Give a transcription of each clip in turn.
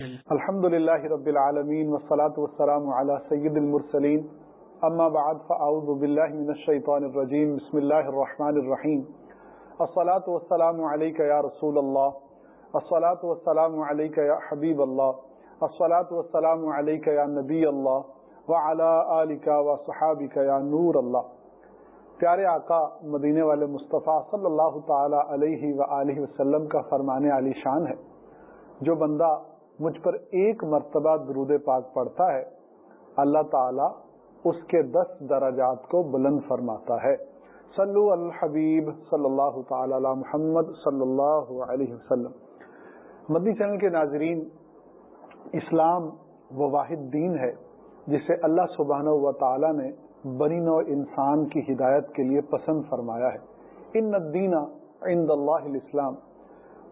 الحمد لله رب العالمين والصلاة والسلام على سيد المرسلين أما بعد فأعوذ بالله من الشيطان الرجيم بسم الله الرحمن الرحيم الصلاة والسلام عليك يا رسول الله الصلاة والسلام عليك يا حبيب الله الصلاة والسلام عليك يا نبي الله وعلى آلك وصحابك يا نور الله پیارے آقا مدینے والے مصطفیٰ صلی اللہ تعالی علیہ وآلہ وسلم کا فرمانے علی شان ہے. جو بندہ مجھ پر ایک مرتبہ درود پاک پڑھتا ہے، اللہ تعالی اس کے دس درجات کو بلند فرماتا ہے۔ صلو الحبیب صلی اللہ تعالی علی محمد صلی اللہ علیہ وسلم۔ مدنی چینل کے ناظرین، اسلام وہ واحد دین ہے، جسے اللہ سبحانہ و تعالی نے بنی نو انسان کی ہدایت کے لیے پسند فرمایا ہے۔ ان الدین عند اللہ الاسلام۔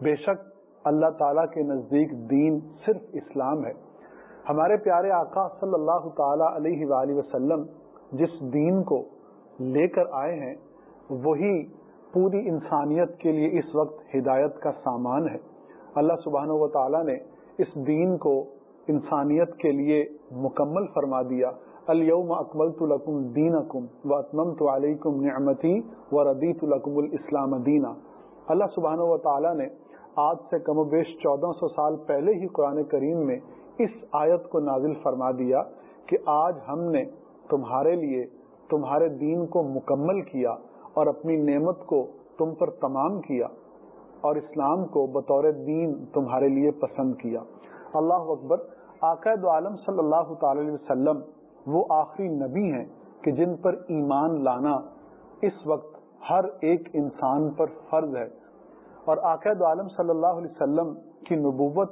بے شک اللہ تعالیٰ کے نزدیک دین صرف اسلام ہے۔ ہمارے پیارے آقا صلی اللہ تعالی علیہ وآلہ وسلم جس دین کو لے کر آئے ہیں، وہی پوری انسانیت کے لیے اس وقت ہدایت کا سامان ہے۔ اللہ سبحانہ و تعالیٰ نے اس دین کو انسانیت کے لیے مکمل فرما دیا۔ الیوم اکملت لکم دینکم و اتممت علیکم نعمتی و ردیت لکم الاسلام دینا اللہ سبحانہ و تعالیٰ نے آج سے کم و بیش چودہ سو سال پہلے ہی قرآن کریم میں اس آیت کو نازل فرما دیا کہ آج ہم نے تمہارے لیے تمہارے دین کو مکمل کیا اور اپنی نعمت کو تم پر تمام کیا اور اسلام کو بطور دین تمہارے لیے پسند کیا۔ اللہ اکبر عقائد عالم صلی اللہ تعالی علیہ وسلم وہ آخری نبی ہیں کہ جن پر ایمان لانا اس وقت ہر ایک انسان پر فرض ہے۔ اور عقائد عالم صلی اللہ علیہ وسلم کی نبوت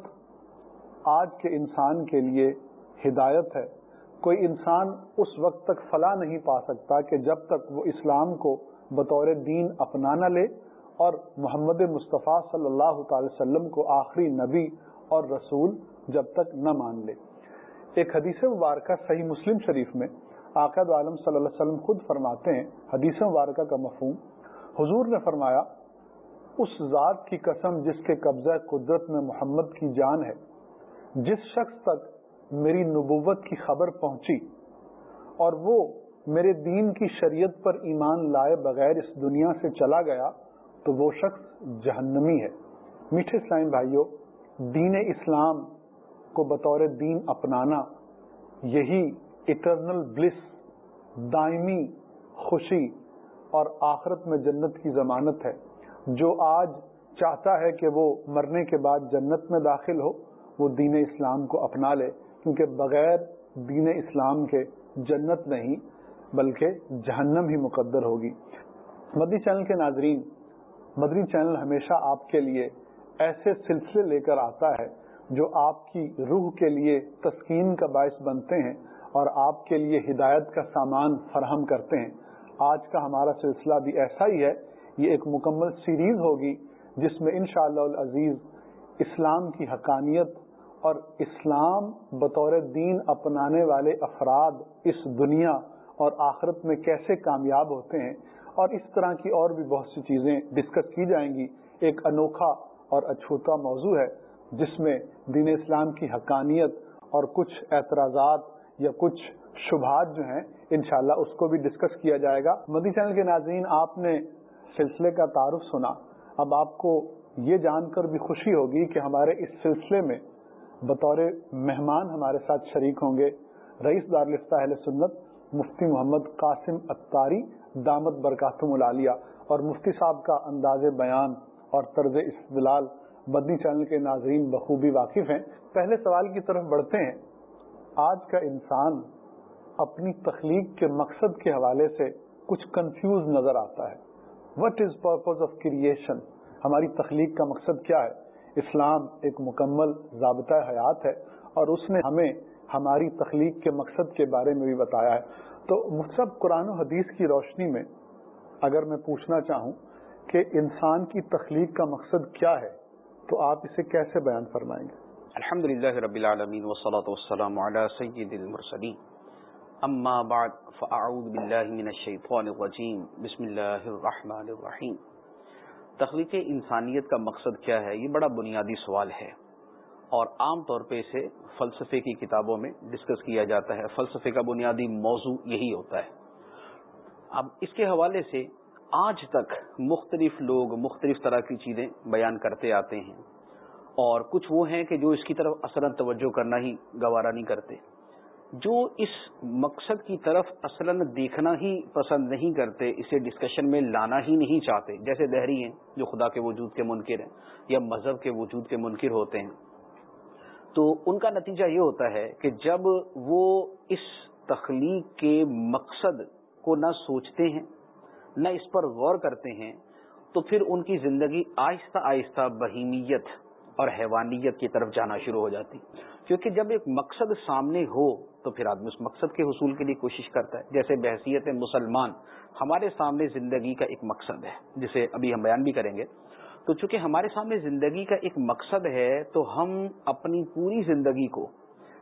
آج کے انسان کے لیے ہدایت ہے۔ کوئی انسان اس وقت تک فلاح نہیں پا سکتا کہ جب تک وہ اسلام کو بطور دین اپنا نہ لے اور محمد مصطفیٰ صلی اللہ تعالی وسلم کو آخری نبی اور رسول جب تک نہ مان لے۔ ایک حدیث مبارکہ صحیح مسلم شریف میں عقد عالم صلی اللہ علیہ وسلم خود فرماتے ہیں، حدیث مبارکہ کا مفہوم۔ حضور نے فرمایا اس ذات کی قسم جس کے قبضہ قدرت میں محمد کی جان ہے، جس شخص تک میری نبوت کی خبر پہنچی اور وہ میرے دین کی شریعت پر ایمان لائے بغیر اس دنیا سے چلا گیا، تو وہ شخص جہنمی ہے۔ میٹھے اسلام بھائیوں دین اسلام کو بطور دین اپنانا یہی اٹرنل بلس دائمی خوشی اور آخرت میں جنت کی ضمانت ہے۔ جو آج چاہتا ہے کہ وہ مرنے کے بعد جنت میں داخل ہو، وہ دین اسلام کو اپنا لے، کیونکہ بغیر دین اسلام کے جنت نہیں، بلکہ جہنم ہی مقدر ہوگی۔ مدنی چینل کے ناظرین، مدنی چینل ہمیشہ آپ کے لیے ایسے سلسلے لے کر آتا ہے جو آپ کی روح کے لیے تسکین کا باعث بنتے ہیں اور آپ کے لیے ہدایت کا سامان فراہم کرتے ہیں۔ آج کا ہمارا سلسلہ بھی ایسا ہی ہے یہ ایک مکمل سیریز ہوگی جس میں انشاءاللہ اللہ العزیز اسلام کی حقانیت اور اسلام بطور دین اپنانے والے افراد اس دنیا اور آخرت میں کیسے کامیاب ہوتے ہیں اور اس طرح کی اور بھی بہت سی چیزیں ڈسکس کی جائیں گی۔ ایک انوکھا اور اچھوتا موضوع ہے جس میں دین اسلام کی حقانیت اور کچھ اعتراضات یا کچھ شبہات جو ہیں انشاءاللہ اس کو بھی ڈسکس کیا جائے گا۔ مدی چینل کے ناظرین، آپ نے سلسلے کا تعارف سنا، اب آپ کو یہ جان کر بھی خوشی ہوگی کہ ہمارے اس سلسلے میں بطور مہمان ہمارے ساتھ شریک ہوں گے۔ رئیس دارالفتہ اہل سنت مفتی محمد قاسم اتاری دامت برکاتم العالیہ اور مفتی صاحب کا انداز بیان اور طرز استدلال۔ بدنی چینل کے ناظرین بخوبی واقف ہیں۔ پہلے سوال کی طرف بڑھتے ہیں۔ آج کا انسان اپنی تخلیق کے مقصد کے حوالے سے کچھ کنفیوز نظر آتا ہے۔ What is purpose of creation ہماری تخلیق کا مقصد کیا ہے؟ اسلام ایک مکمل ضابطۂ حیات ہے اور اس نے ہمیں ہماری تخلیق کے مقصد کے بارے میں بھی بتایا ہے۔ تو مصحف قرآن و حدیث کی روشنی میں اگر میں پوچھنا چاہوں کہ انسان کی تخلیق کا مقصد کیا ہے، تو آپ اسے کیسے بیان فرمائیں گے؟ الحمد للہ رب العالمین والسلام علی سید المرسلین۔ اما بعد فاعوذ باللہ من الشیطان الرجیم بسم اللہ الرحمن الرحیم تخلیق انسانیت کا مقصد کیا ہے؟ یہ بڑا بنیادی سوال ہے۔ اور عام طور پہ اسے فلسفے کی کتابوں میں ڈسکس کیا جاتا ہے۔ فلسفے کا بنیادی موضوع یہی ہوتا ہے۔ اب اس کے حوالے سے آج تک مختلف لوگ مختلف طرح کی چیزیں بیان کرتے آتے ہیں۔ اور کچھ وہ ہیں کہ جو اس کی طرف اصلا توجہ کرنا ہی گوارا نہیں کرتے۔ جو اس مقصد کی طرف اصلا دیکھنا ہی پسند نہیں کرتے، اسے ڈسکشن میں لانا ہی نہیں چاہتے۔ جیسے دہری ہیں جو خدا کے وجود کے منکر ہیں یا مذہب کے وجود کے منکر ہوتے ہیں۔ تو ان کا نتیجہ یہ ہوتا ہے کہ جب وہ اس تخلیق کے مقصد کو نہ سوچتے ہیں، نہ اس پر غور کرتے ہیں، تو پھر ان کی زندگی آہستہ آہستہ بہیمیت اور حیوانیت کی طرف جانا شروع ہو جاتی۔ کیونکہ جب ایک مقصد سامنے ہو تو پھر آدمی اس مقصد کے حصول کے لیے کوشش کرتا ہے۔ جیسے بحثیت مسلمان ہمارے سامنے زندگی کا ایک مقصد ہے جسے ابھی ہم بیان بھی کریں گے۔ تو چونکہ ہمارے سامنے زندگی کا ایک مقصد ہے تو ہم اپنی پوری زندگی کو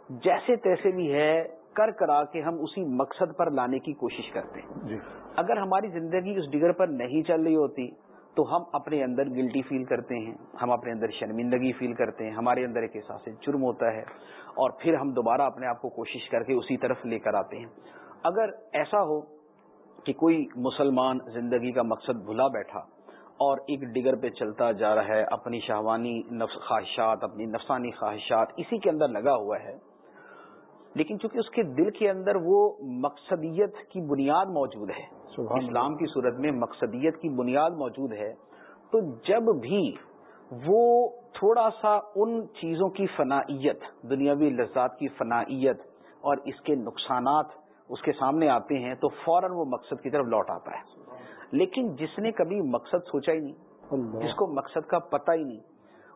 جیسے تیسے بھی ہے کر کرا کے ہم اسی مقصد پر لانے کی کوشش کرتے ہیں۔ جی۔ اگر ہماری زندگی اس ڈگر پر نہیں چل رہی ہوتی تو ہم اپنے اندر گلٹی فیل کرتے ہیں، ہم اپنے اندر شرمندگی فیل کرتے ہیں، ہمارے اندر ایک احساس جرم ہوتا ہے اور پھر ہم دوبارہ اپنے آپ کو کوشش کر کے اسی طرف لے کر آتے ہیں۔ اگر ایسا ہو کہ کوئی مسلمان زندگی کا مقصد بھلا بیٹھا اور ایک ڈگر پہ چلتا جا رہا ہے، اپنی شہوانی نفس خواہشات، اپنی نفسانی خواہشات اسی کے اندر لگا ہوا ہے لیکن چونکہ اس کے دل کے اندر وہ مقصدیت کی بنیاد موجود ہے اسلام کی صورت میں مقصدیت کی بنیاد موجود ہے تو جب بھی وہ تھوڑا سا ان چیزوں کی فنائیت دنیاوی لذات کی فنائیت اور اس کے نقصانات اس کے سامنے آتے ہیں تو فوراً وہ مقصد کی طرف لوٹ آتا ہے۔ لیکن جس نے کبھی مقصد سوچا ہی نہیں جس کو مقصد کا پتہ ہی نہیں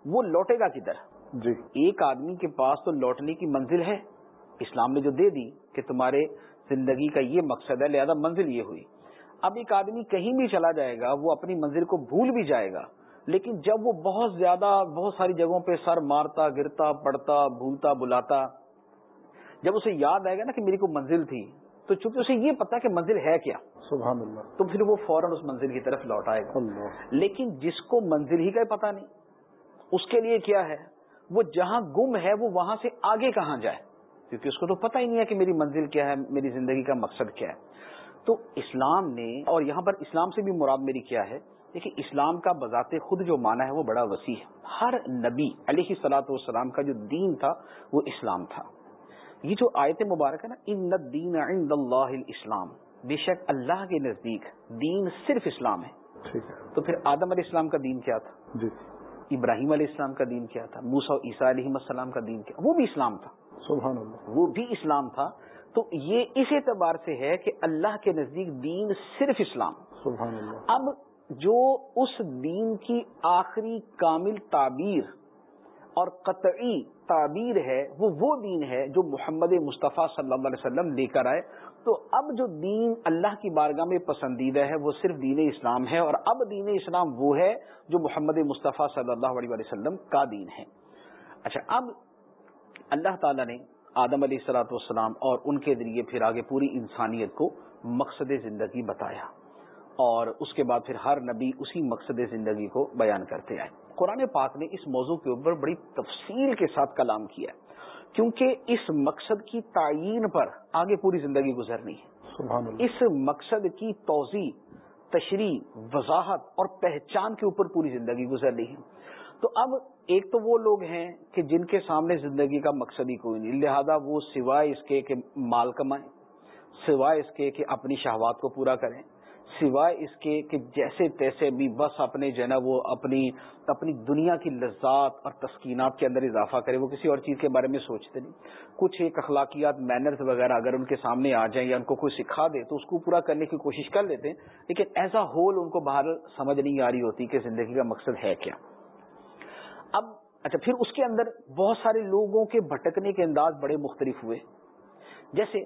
وہ لوٹے گا کدھر؟ جی۔ ایک آدمی کے پاس تو لوٹنے کی منزل ہے۔ اسلام نے جو دے دی کہ تمہارے زندگی کا یہ مقصد ہے لہذا منزل یہ ہوئی۔ اب ایک آدمی کہیں بھی چلا جائے گا وہ اپنی منزل کو بھول بھی جائے گا لیکن جب وہ بہت زیادہ بہت ساری جگہوں پہ سر مارتا گرتا پڑتا بھولتا بلاتا جب اسے یاد آئے گا نا کہ میری کوئی منزل تھی تو چونکہ اسے یہ پتا کہ منزل ہے کیا۔ سبحان اللہ۔ تو پھر وہ فوراً اس منزل کی طرف لوٹ آئے گا۔ اللہ۔ لیکن جس کو منزل ہی کا پتا نہیں اس کے لیے کیا ہے؟ وہ جہاں گم ہے وہ وہاں سے آگے کہاں جائے؟ کیونکہ اس کو تو پتہ ہی نہیں ہے کہ میری منزل کیا ہے میری زندگی کا مقصد کیا ہے۔ تو اسلام نے اور یہاں پر اسلام سے بھی مراد میری کیا ہے دیکھیں اسلام کا بذات خود جو مانا ہے وہ بڑا وسیع ہے۔ ہر نبی علیہ سلاۃ والسلام کا جو دین تھا وہ اسلام تھا۔ یہ جو آیت مبارک ہے نا ان الدین عند اللہ الاسلام بے شک اللہ کے نزدیک دین صرف اسلام ہے۔ تو پھر آدم علیہ السلام کا دین کیا تھا؟ جی۔ ابراہیم علیہ السلام کا دین کیا تھا موسا عیسیٰ علیہ السلام کا دین کیا وہ بھی اسلام تھا۔ سبحان اللہ۔ وہ بھی اسلام تھا۔ تو یہ اس اعتبار سے ہے کہ اللہ کے نزدیک دین صرف اسلام۔ سبحان اللہ۔ اب جو اس دین کی آخری کامل تعبیر اور قطعی تعبیر ہے، وہ وہ دین ہے جو محمد مصطفیٰ صلی اللہ علیہ وسلم لے کر آئے۔ تو اب جو دین اللہ کی بارگاہ میں پسندیدہ ہے، وہ صرف دین اسلام ہے، اور اب دین اسلام وہ ہے جو محمد مصطفیٰ صلی اللہ علیہ وسلم کا دین ہے۔ اچھا اب اللہ تعالیٰ نے آدم علیہ السلاۃ والسلام اور ان کے ذریعے پھر آگے پوری انسانیت کو مقصد زندگی بتایا، اور اس کے بعد پھر ہر نبی اسی مقصد زندگی کو بیان کرتے آئے۔ قرآن پاک نے اس موضوع کے اوپر بڑی تفصیل کے ساتھ کلام کیا کیونکہ اس مقصد کی تعین پر آگے پوری زندگی گزرنی ہے۔ سبحان اللہ۔ اس مقصد کی توضیع تشریح وضاحت اور پہچان کے اوپر پوری زندگی گزرنی ہے۔ تو اب ایک تو وہ لوگ ہیں کہ جن کے سامنے زندگی کا مقصد ہی کوئی نہیں لہذا وہ سوائے اس کے کہ مال کمائیں سوائے اس کے کہ اپنی شہوات کو پورا کریں۔ سوائے اس کے کہ جیسے تیسے بھی بس اپنے جو ہے نا وہ اپنی اپنی دنیا کی لذات اور تسکینات کے اندر اضافہ کرے، وہ کسی اور چیز کے بارے میں سوچتے نہیں۔ کچھ ایک اخلاقیات مینرز وغیرہ اگر ان کے سامنے آ جائیں یا ان کو کوئی سکھا دے تو اس کو پورا کرنے کی کوشش کر لیتے ہیں، لیکن ایز اے ہول ان کو باہر سمجھ نہیں آ رہی ہوتی کہ زندگی کا مقصد ہے کیا۔ اب اچھا پھر اس کے اندر بہت سارے لوگوں کے بھٹکنے کے انداز بڑے مختلف ہوئے۔ جیسے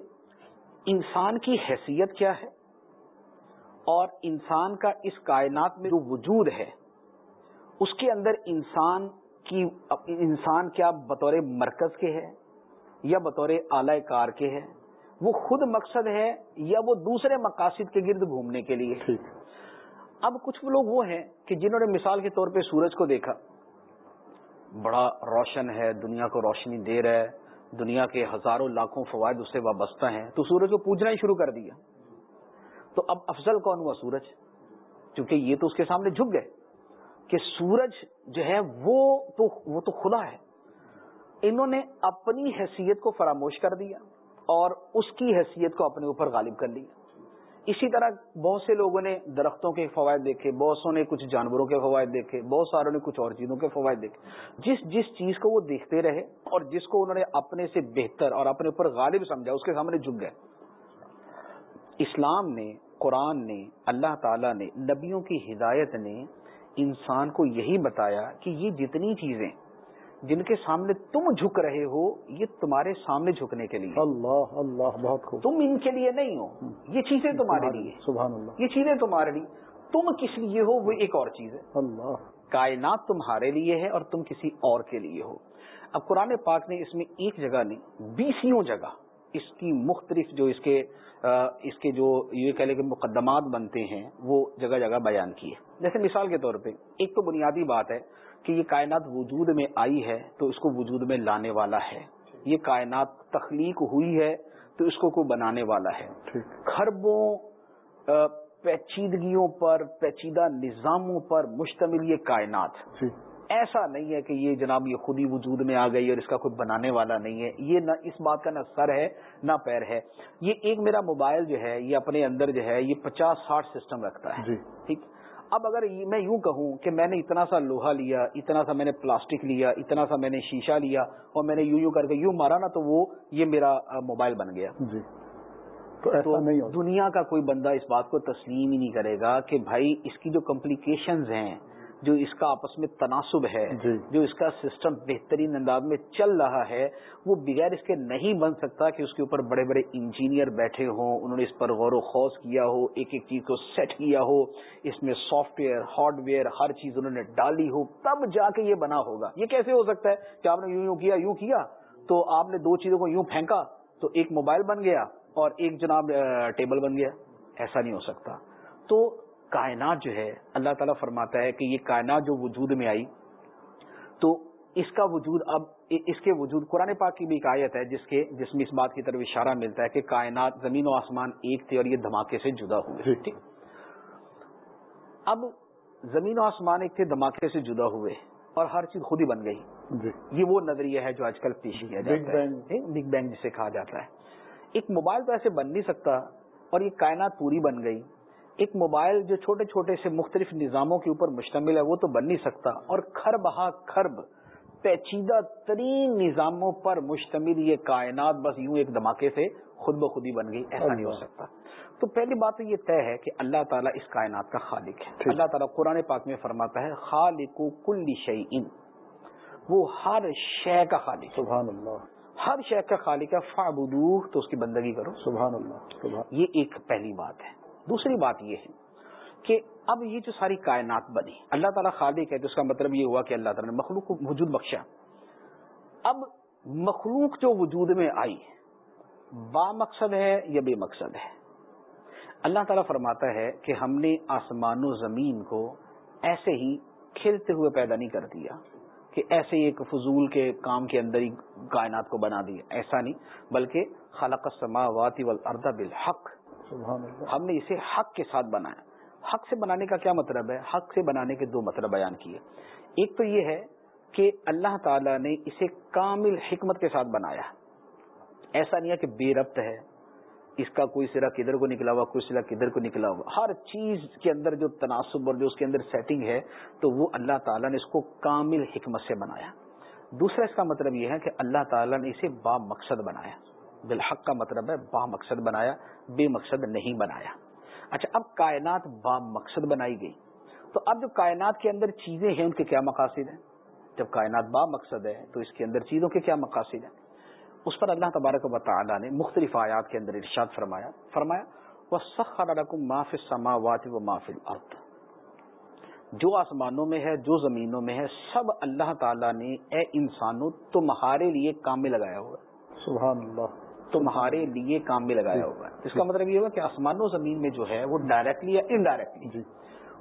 انسان کی حیثیت کیا ہے؟ اور انسان کا اس کائنات میں جو وجود ہے اس کے اندر انسان کی انسان کیا بطور مرکز کے ہے یا بطور اعلی کار کے ہے؟ وہ خود مقصد ہے یا وہ دوسرے مقاصد کے گرد گھومنے کے لیے؟ اب کچھ لوگ وہ ہیں کہ جنہوں نے مثال کے طور پہ سورج کو دیکھا۔ بڑا روشن ہے دنیا کو روشنی دے رہا ہے دنیا کے ہزاروں لاکھوں فوائد اس سے وابستہ ہیں۔ تو سورج کو پوجنا ہی شروع کر دیا۔ تو اب افضل کون ہوا سورج؟ کیونکہ یہ تو اس کے سامنے جھک گئے کہ سورج جو ہے وہ تو وہ تو کھلا ہے۔ انہوں نے اپنی حیثیت کو فراموش کر دیا اور اس کی حیثیت کو اپنے اوپر غالب کر لیا۔ اسی طرح بہت سے لوگوں نے درختوں کے فوائد دیکھے، بہت سو نے کچھ جانوروں کے فوائد دیکھے، بہت ساروں نے کچھ اور چیزوں کے فوائد دیکھے۔ جس جس چیز کو وہ دیکھتے رہے اور جس کو انہوں نے اپنے سے بہتر اور اپنے اوپر غالب سمجھا، اس کے سامنے جھک گئے۔ اسلام نے قرآن نے اللہ تعالی نے نبیوں کی ہدایت نے انسان کو یہی بتایا کہ یہ جتنی چیزیں جن کے سامنے تم جھک رہے ہو یہ تمہارے سامنے جھکنے کے لیے۔ اللہ اللہ بہت خوب۔ تم ان کے لیے نہیں ہو یہ چیزیں تمہارے لیے۔ سبحان اللہ یہ چیزیں تمہارے لیے۔ تم کس لیے ہو وہ ایک اور چیز ہے۔ اللہ۔ کائنات تمہارے لیے ہے اور تم کسی اور کے لیے ہو۔ اب قرآن پاک نے اس میں ایک جگہ نہیں بیسوں جگہ اس کی مختلف جو اس کے اس کے جو یہ کہہ لے کہ مقدمات بنتے ہیں وہ جگہ جگہ بیان کیے جیسے مثال کے طور پہ ایک تو بنیادی بات ہے کہ یہ کائنات وجود میں آئی ہے تو اس کو وجود میں لانے والا ہے۔ یہ کائنات تخلیق ہوئی ہے تو اس کو کوئی بنانے والا ہے۔ خربوں پیچیدگیوں پر پیچیدہ نظاموں پر مشتمل یہ کائنات۔ ایسا نہیں ہے کہ یہ جناب یہ خود ہی وجود میں آ گئی اور اس کا کوئی بنانے والا نہیں ہے۔ یہ نہ اس بات کا نہ سر ہے نہ پیر ہے۔ یہ ایک میرا موبائل جو ہے یہ اپنے اندر جو ہے یہ پچاس ساٹھ سسٹم رکھتا ہے۔ ٹھیک۔ اب اگر میں یوں کہوں کہ میں نے اتنا سا لوہا لیا اتنا سا میں نے پلاسٹک لیا اتنا سا میں نے شیشہ لیا اور میں نے یوں یوں کر کے یوں مارا نا تو وہ یہ میرا موبائل بن گیا۔ جی۔ تو ایسا نہیں دنیا کا کوئی بندہ اس بات کو تسلیم ہی نہیں کرے گا کہ بھائی اس کی جو کمپلیکیشنز ہیں جو اس کا آپس میں تناسب ہے جی۔ جو اس کا سسٹم بہترین انداز میں چل رہا ہے وہ بغیر اس کے نہیں بن سکتا کہ اس کے اوپر بڑے بڑے انجینئر بیٹھے ہوں انہوں نے اس پر غور و خوص کیا ہو ایک ایک چیز کو سیٹ کیا ہو اس میں سافٹ ویئر ہارڈ ویئر ہر چیز انہوں نے ڈالی ہو تب جا کے یہ بنا ہوگا۔ یہ کیسے ہو سکتا ہے کہ آپ نے یوں یوں کیا یوں کیا تو آپ نے دو چیزوں کو یوں پھینکا تو ایک موبائل بن گیا اور ایک جناب ٹیبل بن گیا۔ ایسا نہیں ہو سکتا۔ تو کائنات جو ہے اللہ تعالیٰ فرماتا ہے کہ یہ کائنات جو وجود میں آئی تو اس کا وجود اب اس کے وجود قرآن پاک کی بھی ایک آیت ہے جس کے جس میں اس بات کی طرف اشارہ ملتا ہے کہ کائنات زمین و آسمان ایک تھے اور یہ دھماکے سے جدا ہوئے ٹھیک۔ اب زمین و آسمان ایک تھے دھماکے سے جدا ہوئے اور ہر چیز خود ہی بن گئی۔ جی۔ یہ وہ نظریہ ہے جو آج کل پیش کیا جاتا ہے۔ بگ بینگ جسے کہا جاتا ہے۔ ایک موبائل تو ایسے بن نہیں سکتا اور یہ کائنات پوری بن گئی۔ ایک موبائل جو چھوٹے چھوٹے سے مختلف نظاموں کے اوپر مشتمل ہے وہ تو بن نہیں سکتا۔ اور خرب ہا خرب پیچیدہ ترین نظاموں پر مشتمل یہ کائنات بس یوں ایک دھماکے سے خود بخود ہی بن گئی ایسا نہیں ہو سکتا۔ تو پہلی بات تو یہ طے ہے کہ اللہ تعالیٰ اس کائنات کا خالق ہے۔ اللہ تعالیٰ قرآن پاک میں فرماتا ہے خالق کل شعی وہ ہر شے کا خالق سبحان اللہ۔ ہر شے کا خالق ہے فابدو تو اس کی بندگی کرو۔ سبحان اللہ یہ ایک پہلی بات ہے۔ دوسری بات یہ ہے کہ اب یہ جو ساری کائنات بنی، اللہ تعالیٰ خالق ہے تو اس کا مطلب یہ ہوا کہ اللہ تعالیٰ نے مخلوق کو وجود بخشا۔ اب مخلوق جو وجود میں آئی، با مقصد ہے یا بے مقصد ہے؟ اللہ تعالیٰ فرماتا ہے کہ ہم نے آسمان و زمین کو ایسے ہی کھیلتے ہوئے پیدا نہیں کر دیا کہ ایسے ایک فضول کے کام کے اندر ہی کائنات کو بنا دیا۔ ایسا نہیں، بلکہ خلق السماوات والارض بالحق۔ ہم نے اسے حق کے ساتھ بنایا۔ حق سے بنانے کا کیا مطلب ہے؟ حق سے بنانے کے دو مطلب بیان کیے۔ ایک تو یہ ہے کہ اللہ تعالی نے اسے کامل حکمت کے ساتھ بنایا۔ ایسا نہیں ہے کہ بے ربط ہے۔ اس کا کوئی سرا کدھر کو نکلا ہوا، کوئی سرا کدھر کو نکلا ہوا۔ ہر چیز کے اندر جو تناسب اور جو اس کے اندر سیٹنگ ہے، تو وہ اللہ تعالیٰ نے اس کو کامل حکمت سے بنایا۔ دوسرا اس کا مطلب یہ ہے کہ اللہ تعالیٰ نے اسے با مقصد بنایا۔ بالحق کا مطلب ہے با مقصد بنایا، بے مقصد نہیں بنایا۔ اچھا اب کائنات با مقصد بنائی گئی۔ تو اب جو کائنات کے اندر چیزیں ہیں، ان کے کیا مقاصد ہیں؟ جب کائنات با مقصد ہے، تو اس کے اندر چیزوں کے کیا مقاصد ہیں؟ اس پر اللہ تبارک و تعالیٰ نے مختلف آیات کے اندر ارشاد فرمایا فرمایا وہ سخر معاف سماوات و معاف الارض جو آسمانوں میں ہے، جو زمینوں میں ہے، سب اللہ تعالیٰ نے، اے انسانوں، تمہارے لیے کام میں لگایا ہوا سبحان اللہ۔ تمہارے لیے کام میں لگایا ہوا ہے اس کا مطلب یہ ہوا کہ آسمان و زمین میں جو ہے وہ ڈائریکٹلی یا انڈائریکٹلی جی۔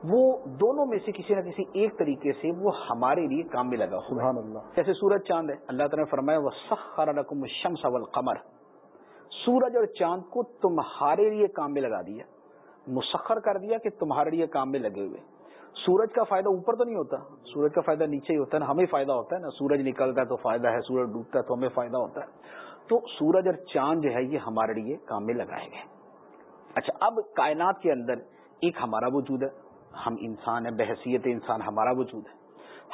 وہ دونوں میں سے کسی نہ کسی ایک طریقے سے وہ ہمارے لیے کام میں لگا سبحان اللہ۔ جیسے سورج چاند ہے اللہ تعالیٰ نے فرمایا وہ سخر شمس قمر سورج اور چاند کو تمہارے لیے کام میں لگا دیا مسخر کر دیا کہ تمہارے لیے کام میں لگے ہوئے۔ سورج کا فائدہ اوپر تو نہیں ہوتا سورج کا فائدہ نیچے ہی ہوتا ہے نا ہمیں فائدہ ہوتا ہے نا سورج نکلتا ہے تو فائدہ ہے سورج ڈوبتا ہے تو ہمیں فائدہ ہوتا ہے۔ تو سورج اور چاند جو ہے یہ ہمارے لیے کام میں لگائے گئے۔ اچھا اب کائنات کے اندر ایک ہمارا وجود ہے۔ ہم انسان ہیں بحثیت انسان ہمارا وجود ہے۔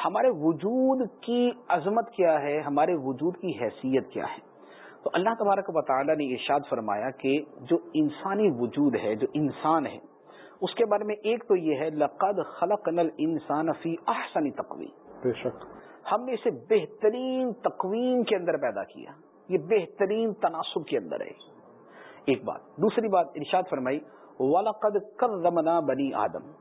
ہمارے وجود کی عظمت کیا ہے؟ ہمارے وجود کی حیثیت کیا ہے؟ تو اللہ تبارک و تعالیٰ نے ارشاد فرمایا کہ جو انسانی وجود ہے جو انسان ہے اس کے بارے میں ایک تو یہ ہے لقد خلق نل انسان فی احسن تقویم۔ بے شک۔ ہم نے اسے بہترین تقویم کے اندر پیدا کیا۔ یہ بہترین تناسب کے اندر ہے۔ ایک بات۔ دوسری بات ارشاد فرمائی وَلَقَدْ كَرَّمْنَا بنی آدم۔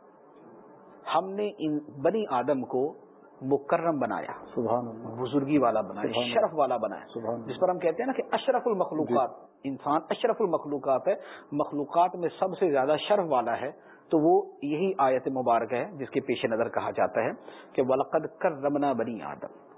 ہم نے ان بنی آدم کو مکرم بنایا سبحان اللہ۔ بزرگی والا بنایا. شرف والا بنایا۔ سبحان. جس پر ہم کہتے ہیں نا کہ اشرف المخلوقات۔ انسان اشرف المخلوقات ہے۔ مخلوقات میں سب سے زیادہ شرف والا ہے۔ تو وہ یہی آیت مبارک ہے جس کے پیش نظر کہا جاتا ہے کہ ولقد کرمنا بنی آدم۔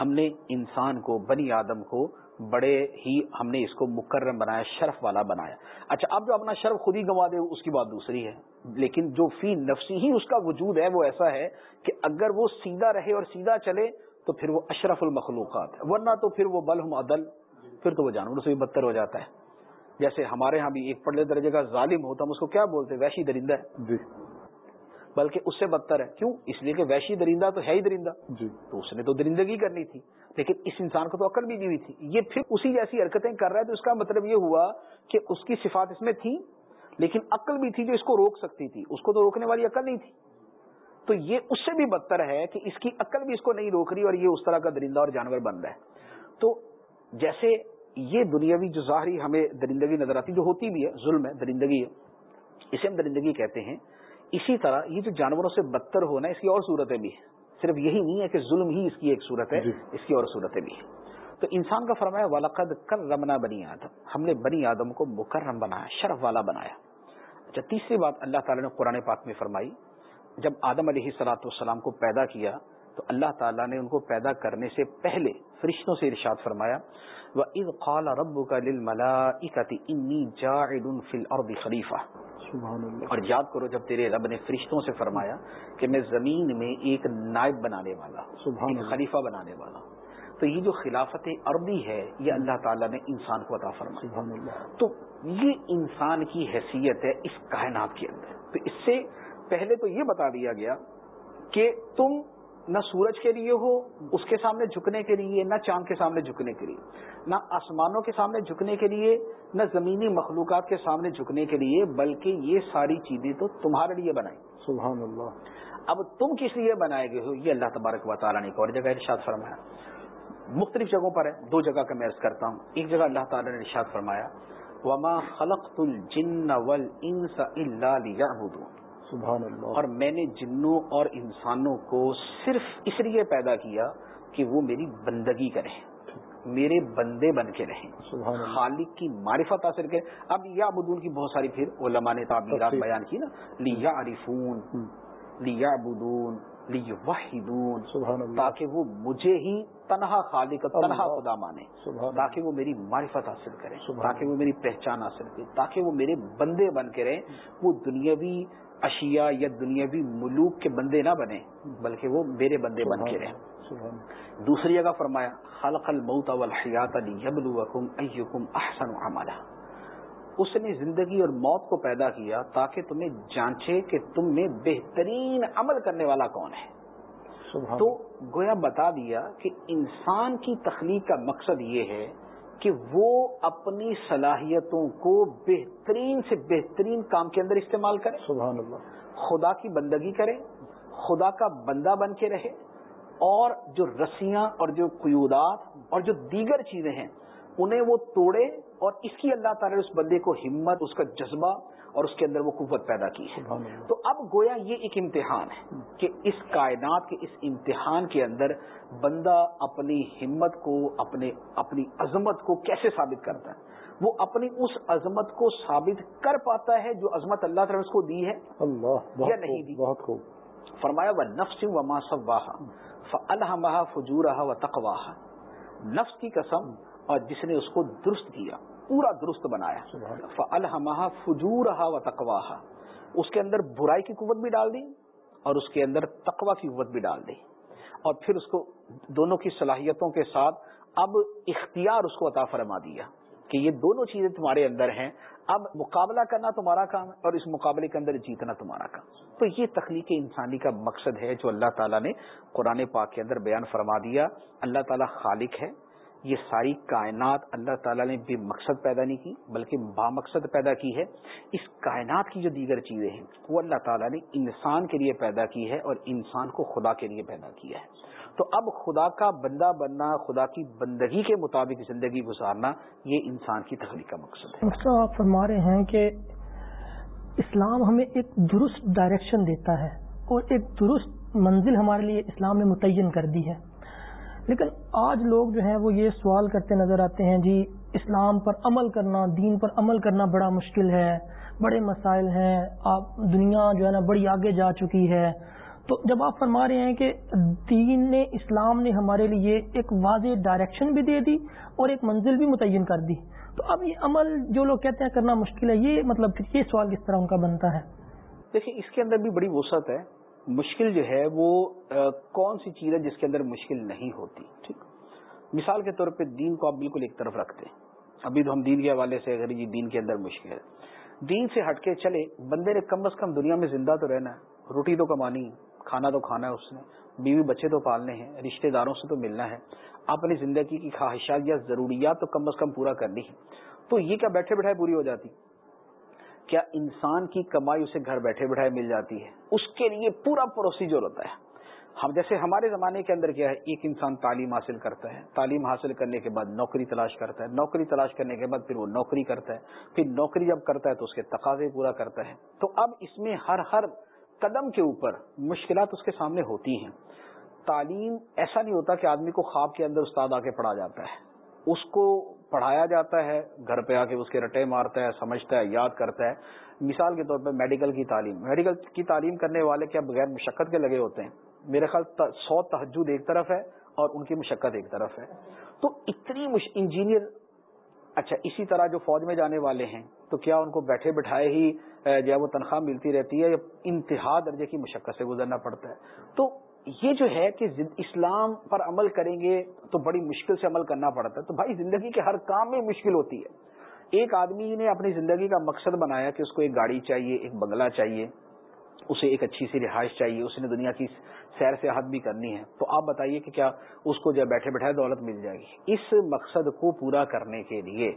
ہم نے انسان کو بنی آدم کو بڑے ہی ہم نے اس کو مکرم بنایا، شرف والا بنایا۔ اچھا اب جو اپنا شرف خود ہی گنوا دے، اس کی بات دوسری ہے۔ لیکن جو فی نفسی ہی اس کا وجود ہے، وہ ایسا ہے کہ اگر وہ سیدھا رہے اور سیدھا چلے، تو پھر وہ اشرف المخلوقات ہے۔ ورنہ تو پھر وہ بلحم عدل، پھر تو وہ جانوروں سے بھی بدتر ہو جاتا ہے۔ جیسے ہمارے ہاں بھی ایک پڑلے درجے کا ظالم ہوتا، ہم اس کو کیا بولتے؟ ویشی درندہ ہے۔ جی۔ بلکہ اس سے بدتر ہے۔ کیوں؟ اس لیے کہ ویشی درندہ تو ہے ہی درندہ۔ جی۔ تو اس نے تو درندگی کرنی تھی۔ لیکن اس انسان کو تو عقل بھی نہیں ہوئی تھی۔ یہ پھر اسی جیسی حرکتیں کر رہا ہے تو اس کا مطلب یہ ہوا کہ اس کی صفات اس میں تھی لیکن عقل بھی تھی جو اس کو روک سکتی تھی۔ اس کو تو روکنے والی عقل نہیں تھی۔ تو یہ اس سے بھی بدتر ہے کہ اس کی عقل بھی اس کو نہیں روک رہی اور یہ اس طرح کا درندہ اور جانور بن رہا ہے۔ تو جیسے یہ دنیاوی جو ظاہری ہمیں درندگی نظر آتی جو ہوتی بھی ہے ظلم ہے درندگی ہے اسے ہم درندگی کہتے ہیں۔ اسی طرح یہ جو جانوروں سے بدتر ہونا اس کی اور صورتیں بھی ہیں۔ صرف یہی نہیں ہے کہ ظلم ہی اس کی ایک صورت ہے جی. اس کی اور صورتیں بھی ہیں۔ تو انسان کا فرمایا والد کر رمنا بنی آدم۔ ہم نے بنی آدم کو مکرم بنایا شرف والا بنایا۔ اچھا تیسری بات اللہ تعالیٰ نے قرآن پاک میں فرمائی جب آدم علیہ سلاۃ والسلام کو پیدا کیا تو اللہ تعالیٰ نے ان کو پیدا کرنے سے پہلے فرشتوں سے ارشاد فرمایا وہ عید قال رب کا انی جاعل فی الارض خلیفہ سبحان اللہ۔ اور یاد کرو جب تیرے رب نے فرشتوں سے فرمایا کہ میں زمین میں ایک نائب بنانے والا ہوں، سبحان ایک. خلیفہ بنانے والا تو یہ جو خلافت عربی ہے یہ اللہ تعالیٰ نے انسان کو عطا فرمایا سبحان اللہ۔ تو یہ انسان کی حیثیت ہے اس کائنات کے اندر۔ تو اس سے پہلے تو یہ بتا دیا گیا کہ تم نہ سورج کے لیے ہو اس کے سامنے جھکنے کے لیے نہ چاند کے سامنے جھکنے کے لیے نہ آسمانوں کے سامنے جھکنے کے لیے نہ زمینی مخلوقات کے سامنے جھکنے کے لیے بلکہ یہ ساری چیزیں تو تمہارے لیے بنائی۔ سبحان اللہ اب تم کس لیے بنائے گئے ہو؟ یہ اللہ تبارک و تعالیٰ نے ایک اور جگہ ارشاد فرمایا۔ مختلف جگہوں پر ہے دو جگہ کا میں عرض کرتا ہوں۔ ایک جگہ اللہ تعالیٰ نے ارشاد فرمایا وما خلقت الجن والانس الا ليعبدون۔ سبحان اللہ۔ اور میں نے جنوں اور انسانوں کو صرف اس لیے پیدا کیا کہ وہ میری بندگی کریں۔ میرے بندے بن کے رہیں۔ سبحان خالق کی معرفت حاصل کریں۔ اب یا بدون کی بہت ساری پھر علماء نے تعبیرات. بیان کی نا۔ لیا عریفون ہم. لیا بدون اللہ۔ تاکہ وہ مجھے ہی تنہا خالق تنہا. خدا مانے. تاکہ وہ میری معرفت حاصل کریں۔ تاکہ وہ میری پہچان حاصل کریں۔ تاکہ وہ میرے بندے بن کے رہیں۔ وہ دنیاوی اشیاء یا دنیاوی ملوک کے بندے نہ بنے بلکہ وہ میرے بندے بن کے رہیں. دوسری جگہ فرمایا خلق الموت والحیات لیبلوکم ایکم احسن عملا اس نے زندگی اور موت کو پیدا کیا تاکہ تمہیں جانچے کہ تم میں بہترین عمل کرنے والا کون ہے تو گویا بتا دیا کہ انسان کی تخلیق کا مقصد یہ ہے کہ وہ اپنی صلاحیتوں کو بہترین سے بہترین کام کے اندر استعمال کرے۔ سبحان اللہ۔ خدا کی بندگی کرے خدا کا بندہ بن کے رہے اور جو رسیاں اور جو قیودات اور جو دیگر چیزیں ہیں انہیں وہ توڑے اور اس کی اللہ تعالیٰ اس بندے کو ہمت اس کا جذبہ اور اس کے اندر وہ قوت پیدا کی ہے۔ تو اب گویا یہ ایک امتحان ہے کہ اس کائنات کے اس امتحان کے اندر بندہ اپنی ہمت کو اپنے اپنی عظمت کو کیسے ثابت کرتا ہے؟ وہ اپنی اس عظمت کو ثابت کر پاتا ہے جو عظمت اللہ تعالیٰ اس کو دی ہے اللہ یا نہیں دی؟ بہت خوب۔ فرمایا وہ نفس و ما صواہ فالحمہ فجورہ و تقواہ نفس کی قسم اور جس نے اس کو درست کیا۔ پورا درست بنایا۔ فالحمہ فجورہ و تقواہ اس کے اندر برائی کی قوت بھی ڈال دی اور اس کے اندر تقوا کی قوت بھی ڈال دی۔ اور پھر اس کو دونوں کی صلاحیتوں کے ساتھ اب اختیار اس کو عطا فرما دیا کہ یہ دونوں چیزیں تمہارے اندر ہیں۔ اب مقابلہ کرنا تمہارا کام ہے اور اس مقابلے کے اندر جیتنا تمہارا کام تو یہ تخلیق انسانی کا مقصد ہے جو اللہ تعالیٰ نے قرآن پاک کے اندر بیان فرما دیا۔ اللہ تعالیٰ خالق ہے۔ یہ ساری کائنات اللہ تعالیٰ نے بھی مقصد پیدا نہیں کی، بلکہ با مقصد پیدا کی ہے۔ اس کائنات کی جو دیگر چیزیں ہیں، وہ اللہ تعالیٰ نے انسان کے لیے پیدا کی ہے اور انسان کو خدا کے لیے پیدا کیا ہے۔ تو اب خدا کا بندہ بننا، خدا کی بندگی کے مطابق زندگی گزارنا، یہ انسان کی تخلیق کا مقصد ہے۔ آپ فرما رہے ہیں کہ اسلام ہمیں ایک درست ڈائریکشن دیتا ہے اور ایک درست منزل ہمارے لیے اسلام نے متعین کر دی ہے۔ لیکن آج لوگ جو ہیں وہ یہ سوال کرتے نظر آتے ہیں جی اسلام پر عمل کرنا، دین پر عمل کرنا بڑا مشکل ہے، بڑے مسائل ہیں، آپ، دنیا جو ہے نا بڑی آگے جا چکی ہے۔ تو جب آپ فرما رہے ہیں کہ دین نے، اسلام نے ہمارے لیے ایک واضح ڈائریکشن بھی دے دی اور ایک منزل بھی متعین کر دی۔ تو اب یہ عمل جو لوگ کہتے ہیں کرنا مشکل ہے، یہ مطلب یہ سوال کس طرح ان کا بنتا ہے؟ دیکھیں، اس کے اندر بھی بڑی وسعت ہے۔ مشکل جو ہے وہ کون سی چیز ہے جس کے اندر مشکل نہیں ہوتی؟ ٹھیک۔ مثال کے طور پہ دین کو آپ بالکل ایک طرف رکھتے ہیں۔ ابھی تو ہم دین کے حوالے سے اگر یہ دین کے اندر مشکل ہے۔ دین سے ہٹ کے چلے بندے نے کم از کم دنیا میں زندہ تو رہنا ہے، روٹی تو کمانی، کھانا تو کھانا ہے اس نے، بیوی بچے تو پالنے ہیں، رشتہ داروں سے تو ملنا ہے۔ اپنی زندگی کی خواہشات یا ضروریات تو کم از کم پورا کرنی ہے تو یہ کیا بیٹھے بیٹھائے پوری ہو جاتی؟ کیا انسان کی کمائی اسے گھر بیٹھے بیٹھائے مل جاتی ہے؟ اس کے لیے پورا پروسیجر ہوتا ہے۔ ہم جیسے ہمارے زمانے کے اندر کیا ہے، ایک انسان تعلیم حاصل کرتا ہے، تعلیم حاصل کرنے کے بعد نوکری تلاش کرتا ہے، نوکری تلاش کرنے کے بعد پھر وہ نوکری کرتا ہے، پھر نوکری جب کرتا ہے تو اس کے تقاضے پورا کرتا ہے۔ تو اب اس میں ہر ہر قدم کے اوپر مشکلات اس کے سامنے ہوتی ہیں۔ تعلیم ایسا نہیں ہوتا کہ آدمی کو خواب کے اندر استاد آ کے پڑھا جاتا ہے۔ اس کو پڑھایا جاتا ہے، گھر پہ آ کے اس کے رٹے مارتا ہے، سمجھتا ہے، یاد کرتا ہے۔ مثال کے طور پہ میڈیکل کی تعلیم۔ میڈیکل کی تعلیم کرنے والے کیا بغیر مشقت کے لگے ہوتے ہیں؟ میرے خیال سو تحجد ایک طرف ہے اور ان کی مشقت ایک طرف ہے۔ تو اتنی انجینئر اچھا اسی طرح جو فوج میں جانے والے ہیں، تو کیا ان کو بیٹھے بٹھائے ہی جو ہے وہ تنخواہ ملتی رہتی ہے یا انتہا درجے کی مشقت سے گزرنا پڑتا ہے؟ تو یہ جو ہے کہ اسلام پر عمل کریں گے تو بڑی مشکل سے عمل کرنا پڑتا ہے۔ تو بھائی زندگی کے ہر کام میں مشکل ہوتی ہے۔ ایک آدمی نے اپنی زندگی کا مقصد بنایا کہ اس کو ایک گاڑی چاہیے، ایک بنگلہ چاہیے۔ اسے ایک اچھی سی رہائش چاہیے، اس نے دنیا کی سیر سے بھی کرنی ہے۔ تو آپ بتائیے کہ کیا اس کو جب بیٹھے بیٹھے دولت مل جائے گی؟ اس مقصد کو پورا کرنے کے لیے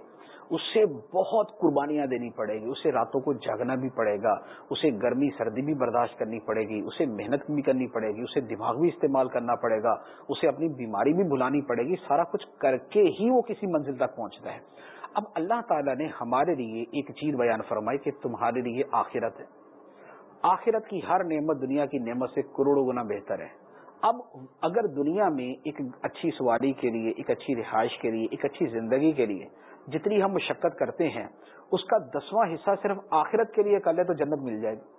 اس سے بہت قربانیاں دینی پڑے گی، اسے راتوں کو جاگنا بھی پڑے گا، اسے گرمی سردی بھی برداشت کرنی پڑے گی، اسے محنت بھی کرنی پڑے گی، اسے دماغ بھی استعمال کرنا پڑے گا، اسے اپنی بیماری بھی بھلانی پڑے گی، سارا کچھ کر کے ہی وہ کسی منزل تک پہنچتا ہے۔ اب اللہ تعالیٰ نے ہمارے لیے ایک چیز بیان فرمائی کہ تمہارے لیے آخرت ہے۔ آخرت کی ہر نعمت دنیا کی نعمت سے کروڑوں گنا بہتر ہے۔ اب اگر دنیا میں ایک اچھی سواری کے لیے، ایک اچھی رہائش کے لیے، ایک اچھی زندگی کے لیے جتنی ہم مشقت کرتے ہیں، اس کا دسواں حصہ صرف آخرت کے لیے کر لے تو جنت مل جائے گی۔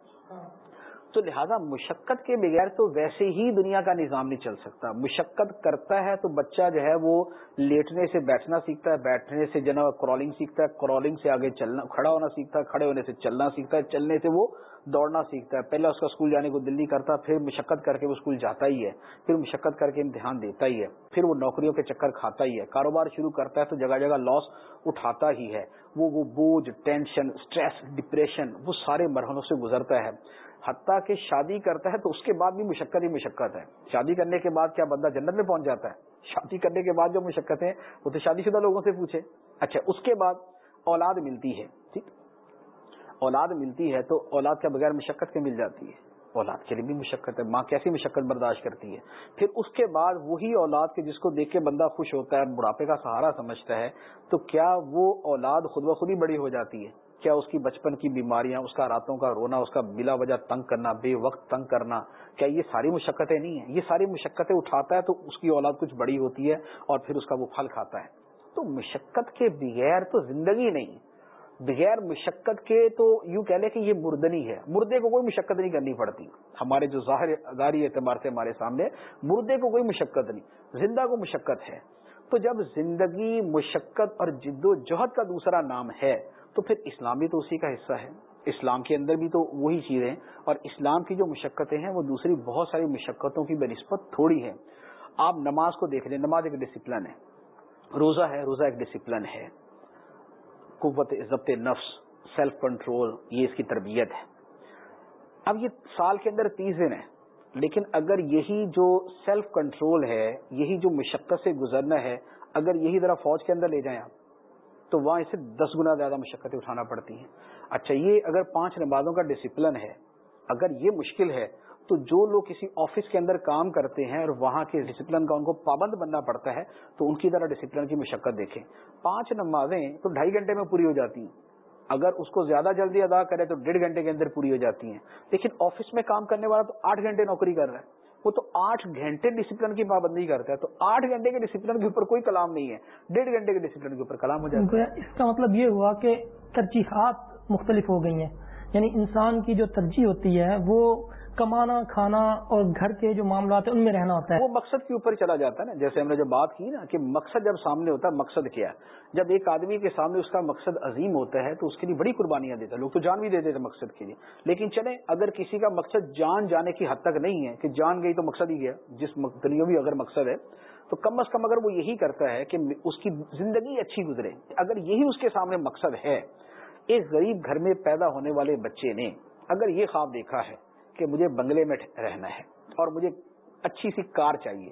تو لہذا مشقت کے بغیر تو ویسے ہی دنیا کا نظام نہیں چل سکتا۔ مشقت کرتا ہے تو بچہ جو ہے وہ لیٹنے سے بیٹھنا سیکھتا ہے، بیٹھنے سے جنا کرالنگ سیکھتا ہے کرالنگ سے آگے چلنا، کھڑا ہونا سیکھتا ہے، کھڑے ہونے سے چلنا سیکھتا ہے، چلنے سے وہ دوڑنا سیکھتا ہے۔ پہلے اس کا اسکول جانے کو دلی کرتا، پھر مشقت کر کے وہ اسکول جاتا ہی ہے۔ پھر مشقت کر کے امتحان دیتا ہی ہے۔ پھر وہ نوکریوں کے چکر کھاتا ہی ہے۔ کاروبار شروع کرتا ہے تو جگہ جگہ لاس اٹھاتا ہی ہے۔ وہ وہ بوجھ ٹینشن اسٹریس ڈپریشن وہ سارے مرحلوں سے گزرتا ہے۔ حتیٰ کہ شادی کرتا ہے تو اس کے بعد بھی مشقت ہی مشقت ہے۔ شادی کرنے کے بعد کیا بندہ جنت میں پہنچ جاتا ہے؟ شادی کرنے کے بعد جو مشقت ہے وہ تو شادی شدہ لوگوں سے پوچھے اچھا اس کے بعد اولاد ملتی ہے، ٹھیک؟ اولاد ملتی ہے تو اولاد کے بغیر مشقت کے مل جاتی ہے؟ اولاد کے لیے بھی مشقت ہے، ماں کیسی مشقت برداشت کرتی ہے؟ پھر اس کے بعد وہی اولاد کے جس کو دیکھ کے بندہ خوش ہوتا ہے، بڑھاپے کا سہارا سمجھتا ہے، تو کیا وہ اولاد خود بخود ہی بڑی ہو جاتی ہے؟ کیا اس کی بچپن کی بیماریاں، اس کا راتوں کا رونا، اس کا بلا وجہ تنگ کرنا، بے وقت تنگ کرنا، کیا یہ ساری مشقتیں نہیں ہیں؟ یہ ساری مشقتیں اٹھاتا ہے تو اس کی اولاد کچھ بڑی ہوتی ہے اور پھر اس کا وہ پھل کھاتا ہے۔ تو مشقت کے بغیر تو زندگی نہیں۔ بغیر مشقت کے تو یوں کہہ لیں کہ یہ مردنی ہے۔ مردے کو کوئی مشقت نہیں کرنی پڑتی۔ ہمارے جو ظاہر ظاہری اعتبار سے ہمارے سامنے مردے کو کوئی مشقت نہیں، زندہ کو مشقت ہے۔ تو جب زندگی، مشقت اور جد و جہد کا دوسرا نام ہے تو پھر اسلام بھی تو اسی کا حصہ ہے۔ اسلام کے اندر بھی تو وہی چیزیں اور اسلام کی جو مشقتیں ہیں وہ دوسری بہت ساری مشقتوں کی بہ نسبت تھوڑی ہے آپ نماز کو دیکھ لیں، نماز ایک ڈسپلن ہے۔ روزہ ہے، روزہ ایک ڈسپلن ہے۔ قوت، ضبط نفس سیلف کنٹرول یہ اس کی تربیت ہے۔ اب یہ سال کے اندر تیس دن ہے لیکن اگر یہی جو سیلف کنٹرول ہے، یہی جو مشقت سے گزرنا ہے، اگر یہی ذرا فوج کے اندر لے جائیں آپ تو وہاں اسے دس گنا زیادہ مشقتیں اٹھانا پڑتی ہیں۔ اچھا یہ اگر پانچ نمازوں کا ڈسپلن ہے، اگر یہ مشکل ہے، تو جو لوگ کسی آفس کے اندر کام کرتے ہیں اور وہاں کے ڈسپلن کا ان کو پابند بننا پڑتا ہے، تو ان کی طرح ڈسپلن کی مشقت دیکھیں۔ پانچ نمازیں تو ڈھائی گھنٹے میں پوری ہو جاتی ہیں۔ اگر اس کو زیادہ جلدی ادا کرے تو ڈیڑھ گھنٹے کے اندر پوری ہو جاتی ہیں۔ لیکن آفس میں کام کرنے والا تو آٹھ گھنٹے نوکری کر رہا ہے۔ وہ تو آٹھ گھنٹے ڈسپلن کی پابندی کرتا ہے۔ تو آٹھ گھنٹے کے ڈسپلن کے اوپر کوئی کلام نہیں ہے۔ ڈیڑھ گھنٹے کے ڈسپلن کے اوپر کلام ہو جاتا ہے۔ اس کا مطلب یہ ہوا کہ ترجیحات مختلف ہو گئی ہیں۔ یعنی انسان کی جو ترجیح ہوتی ہے وہ کمانا، کھانا اور گھر کے جو معاملات ہیں، ان میں رہنا ہوتا ہے۔ وہ مقصد کے اوپر چلا جاتا ہے نا۔ جیسے ہم نے جب بات کی نا کہ مقصد جب سامنے ہوتا ہے، مقصد کیا ہے؟ جب ایک آدمی کے سامنے اس کا مقصد عظیم ہوتا ہے، تو اس کے لیے بڑی قربانیاں دیتا ہے۔ لوگ تو جان بھی دیتے تھے مقصد کے لیے۔ لیکن چلیں، اگر کسی کا مقصد جان جانے کی حد تک نہیں ہے کہ جان گئی تو مقصد ہی گیا جس دنیا بھی اگر مقصد ہے، تو کم از کم اگر وہ یہی کرتا ہے کہ اس کی زندگی اچھی گزرے۔ اگر یہی اس کے سامنے مقصد ہے ایک غریب گھر میں پیدا ہونے والے بچے نے اگر یہ خواب دیکھا ہے کہ مجھے بنگلے میں رہنا ہے اور مجھے اچھی سی کار چاہیے۔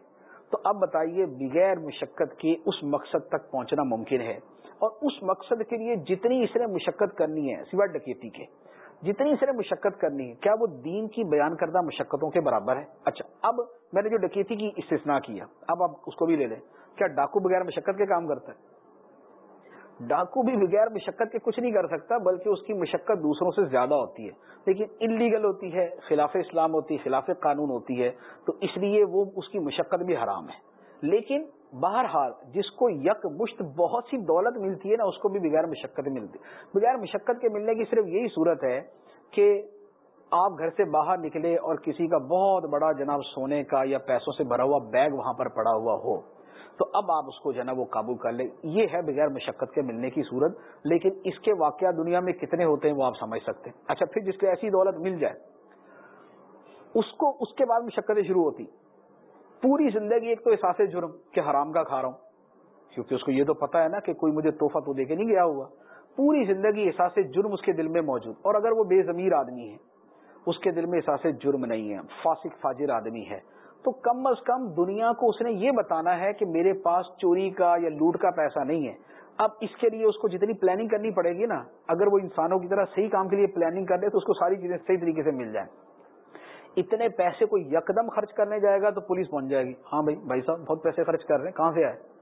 تو اب بتائیے، بغیر مشقت کے اس مقصد تک پہنچنا ممکن ہے؟ اور اس مقصد کے لیے جتنی اس نے مشقت کرنی ہے، سوائے ڈکیتی کے، جتنی اس نے مشقت کرنی ہے، کیا وہ دین کی بیان کردہ مشقتوں کے برابر ہے؟ اچھا اب میں نے جو ڈکیتی کی استثنا کیا اب آپ اس کو بھی لے لیں۔ کیا ڈاکو بغیر مشقت کے کام کرتا ہے؟ ڈاکو بھی بغیر مشقت کے کچھ نہیں کر سکتا، بلکہ اس کی مشقت دوسروں سے زیادہ ہوتی ہے۔ لیکن انلیگل ہوتی ہے، خلاف اسلام ہوتی ہے، خلاف قانون ہوتی ہے، تو اس لیے وہ اس کی مشقت بھی حرام ہے۔ لیکن بہرحال جس کو یک مشت بہت سی دولت ملتی ہے نا، اس کو بھی بغیر مشقت ملتی۔ بغیر مشقت کے ملنے کی صرف یہی صورت ہے کہ آپ گھر سے باہر نکلے اور کسی کا بہت بڑا جناب سونے کا یا پیسوں سے بھرا ہوا بیگ وہاں پر پڑا ہوا ہو۔ تو اب آپ اس کو جو ہے نا وہ قابو کر لیں۔ یہ ہے بغیر مشقت کے ملنے کی صورت، لیکن اس کے واقعات دنیا میں کتنے ہوتے ہیں وہ آپ سمجھ سکتے ہیں۔ اچھا پھر جس کو ایسی دولت مل جائے، اس کو، اس کے بعد مشقتیں شروع ہوتی۔ پوری زندگی ایک تو احساس جرم کہ حرام کا کھا رہا ہوں، کیونکہ اس کو یہ تو پتا ہے نا کہ کوئی مجھے توحفہ تو دے کے نہیں گیا ہوا پوری زندگی احساس جرم اس کے دل میں موجود۔ اور اگر وہ بے ضمیر آدمی ہے، اس کے دل میں احساس جرم نہیں ہے۔ فاسق، فاجر آدمی ہے۔ تو کم از کم دنیا کو اس نے یہ بتانا ہے کہ میرے پاس چوری کا یا لوٹ کا پیسہ نہیں ہے۔ اب اس کے لیے اس کو جتنی پلاننگ کرنی پڑے گی نا، اگر وہ انسانوں کی طرح صحیح کام کے لیے پلاننگ کر دے تو اس کو ساری چیزیں صحیح طریقے سے مل جائیں۔ اتنے پیسے کو یکدم خرچ کرنے جائے گا تو پولیس پہنچ جائے گی۔ ہاں بھائی بھائی صاحب، بہت پیسے خرچ کر رہے ہیں، کہاں سے آئے؟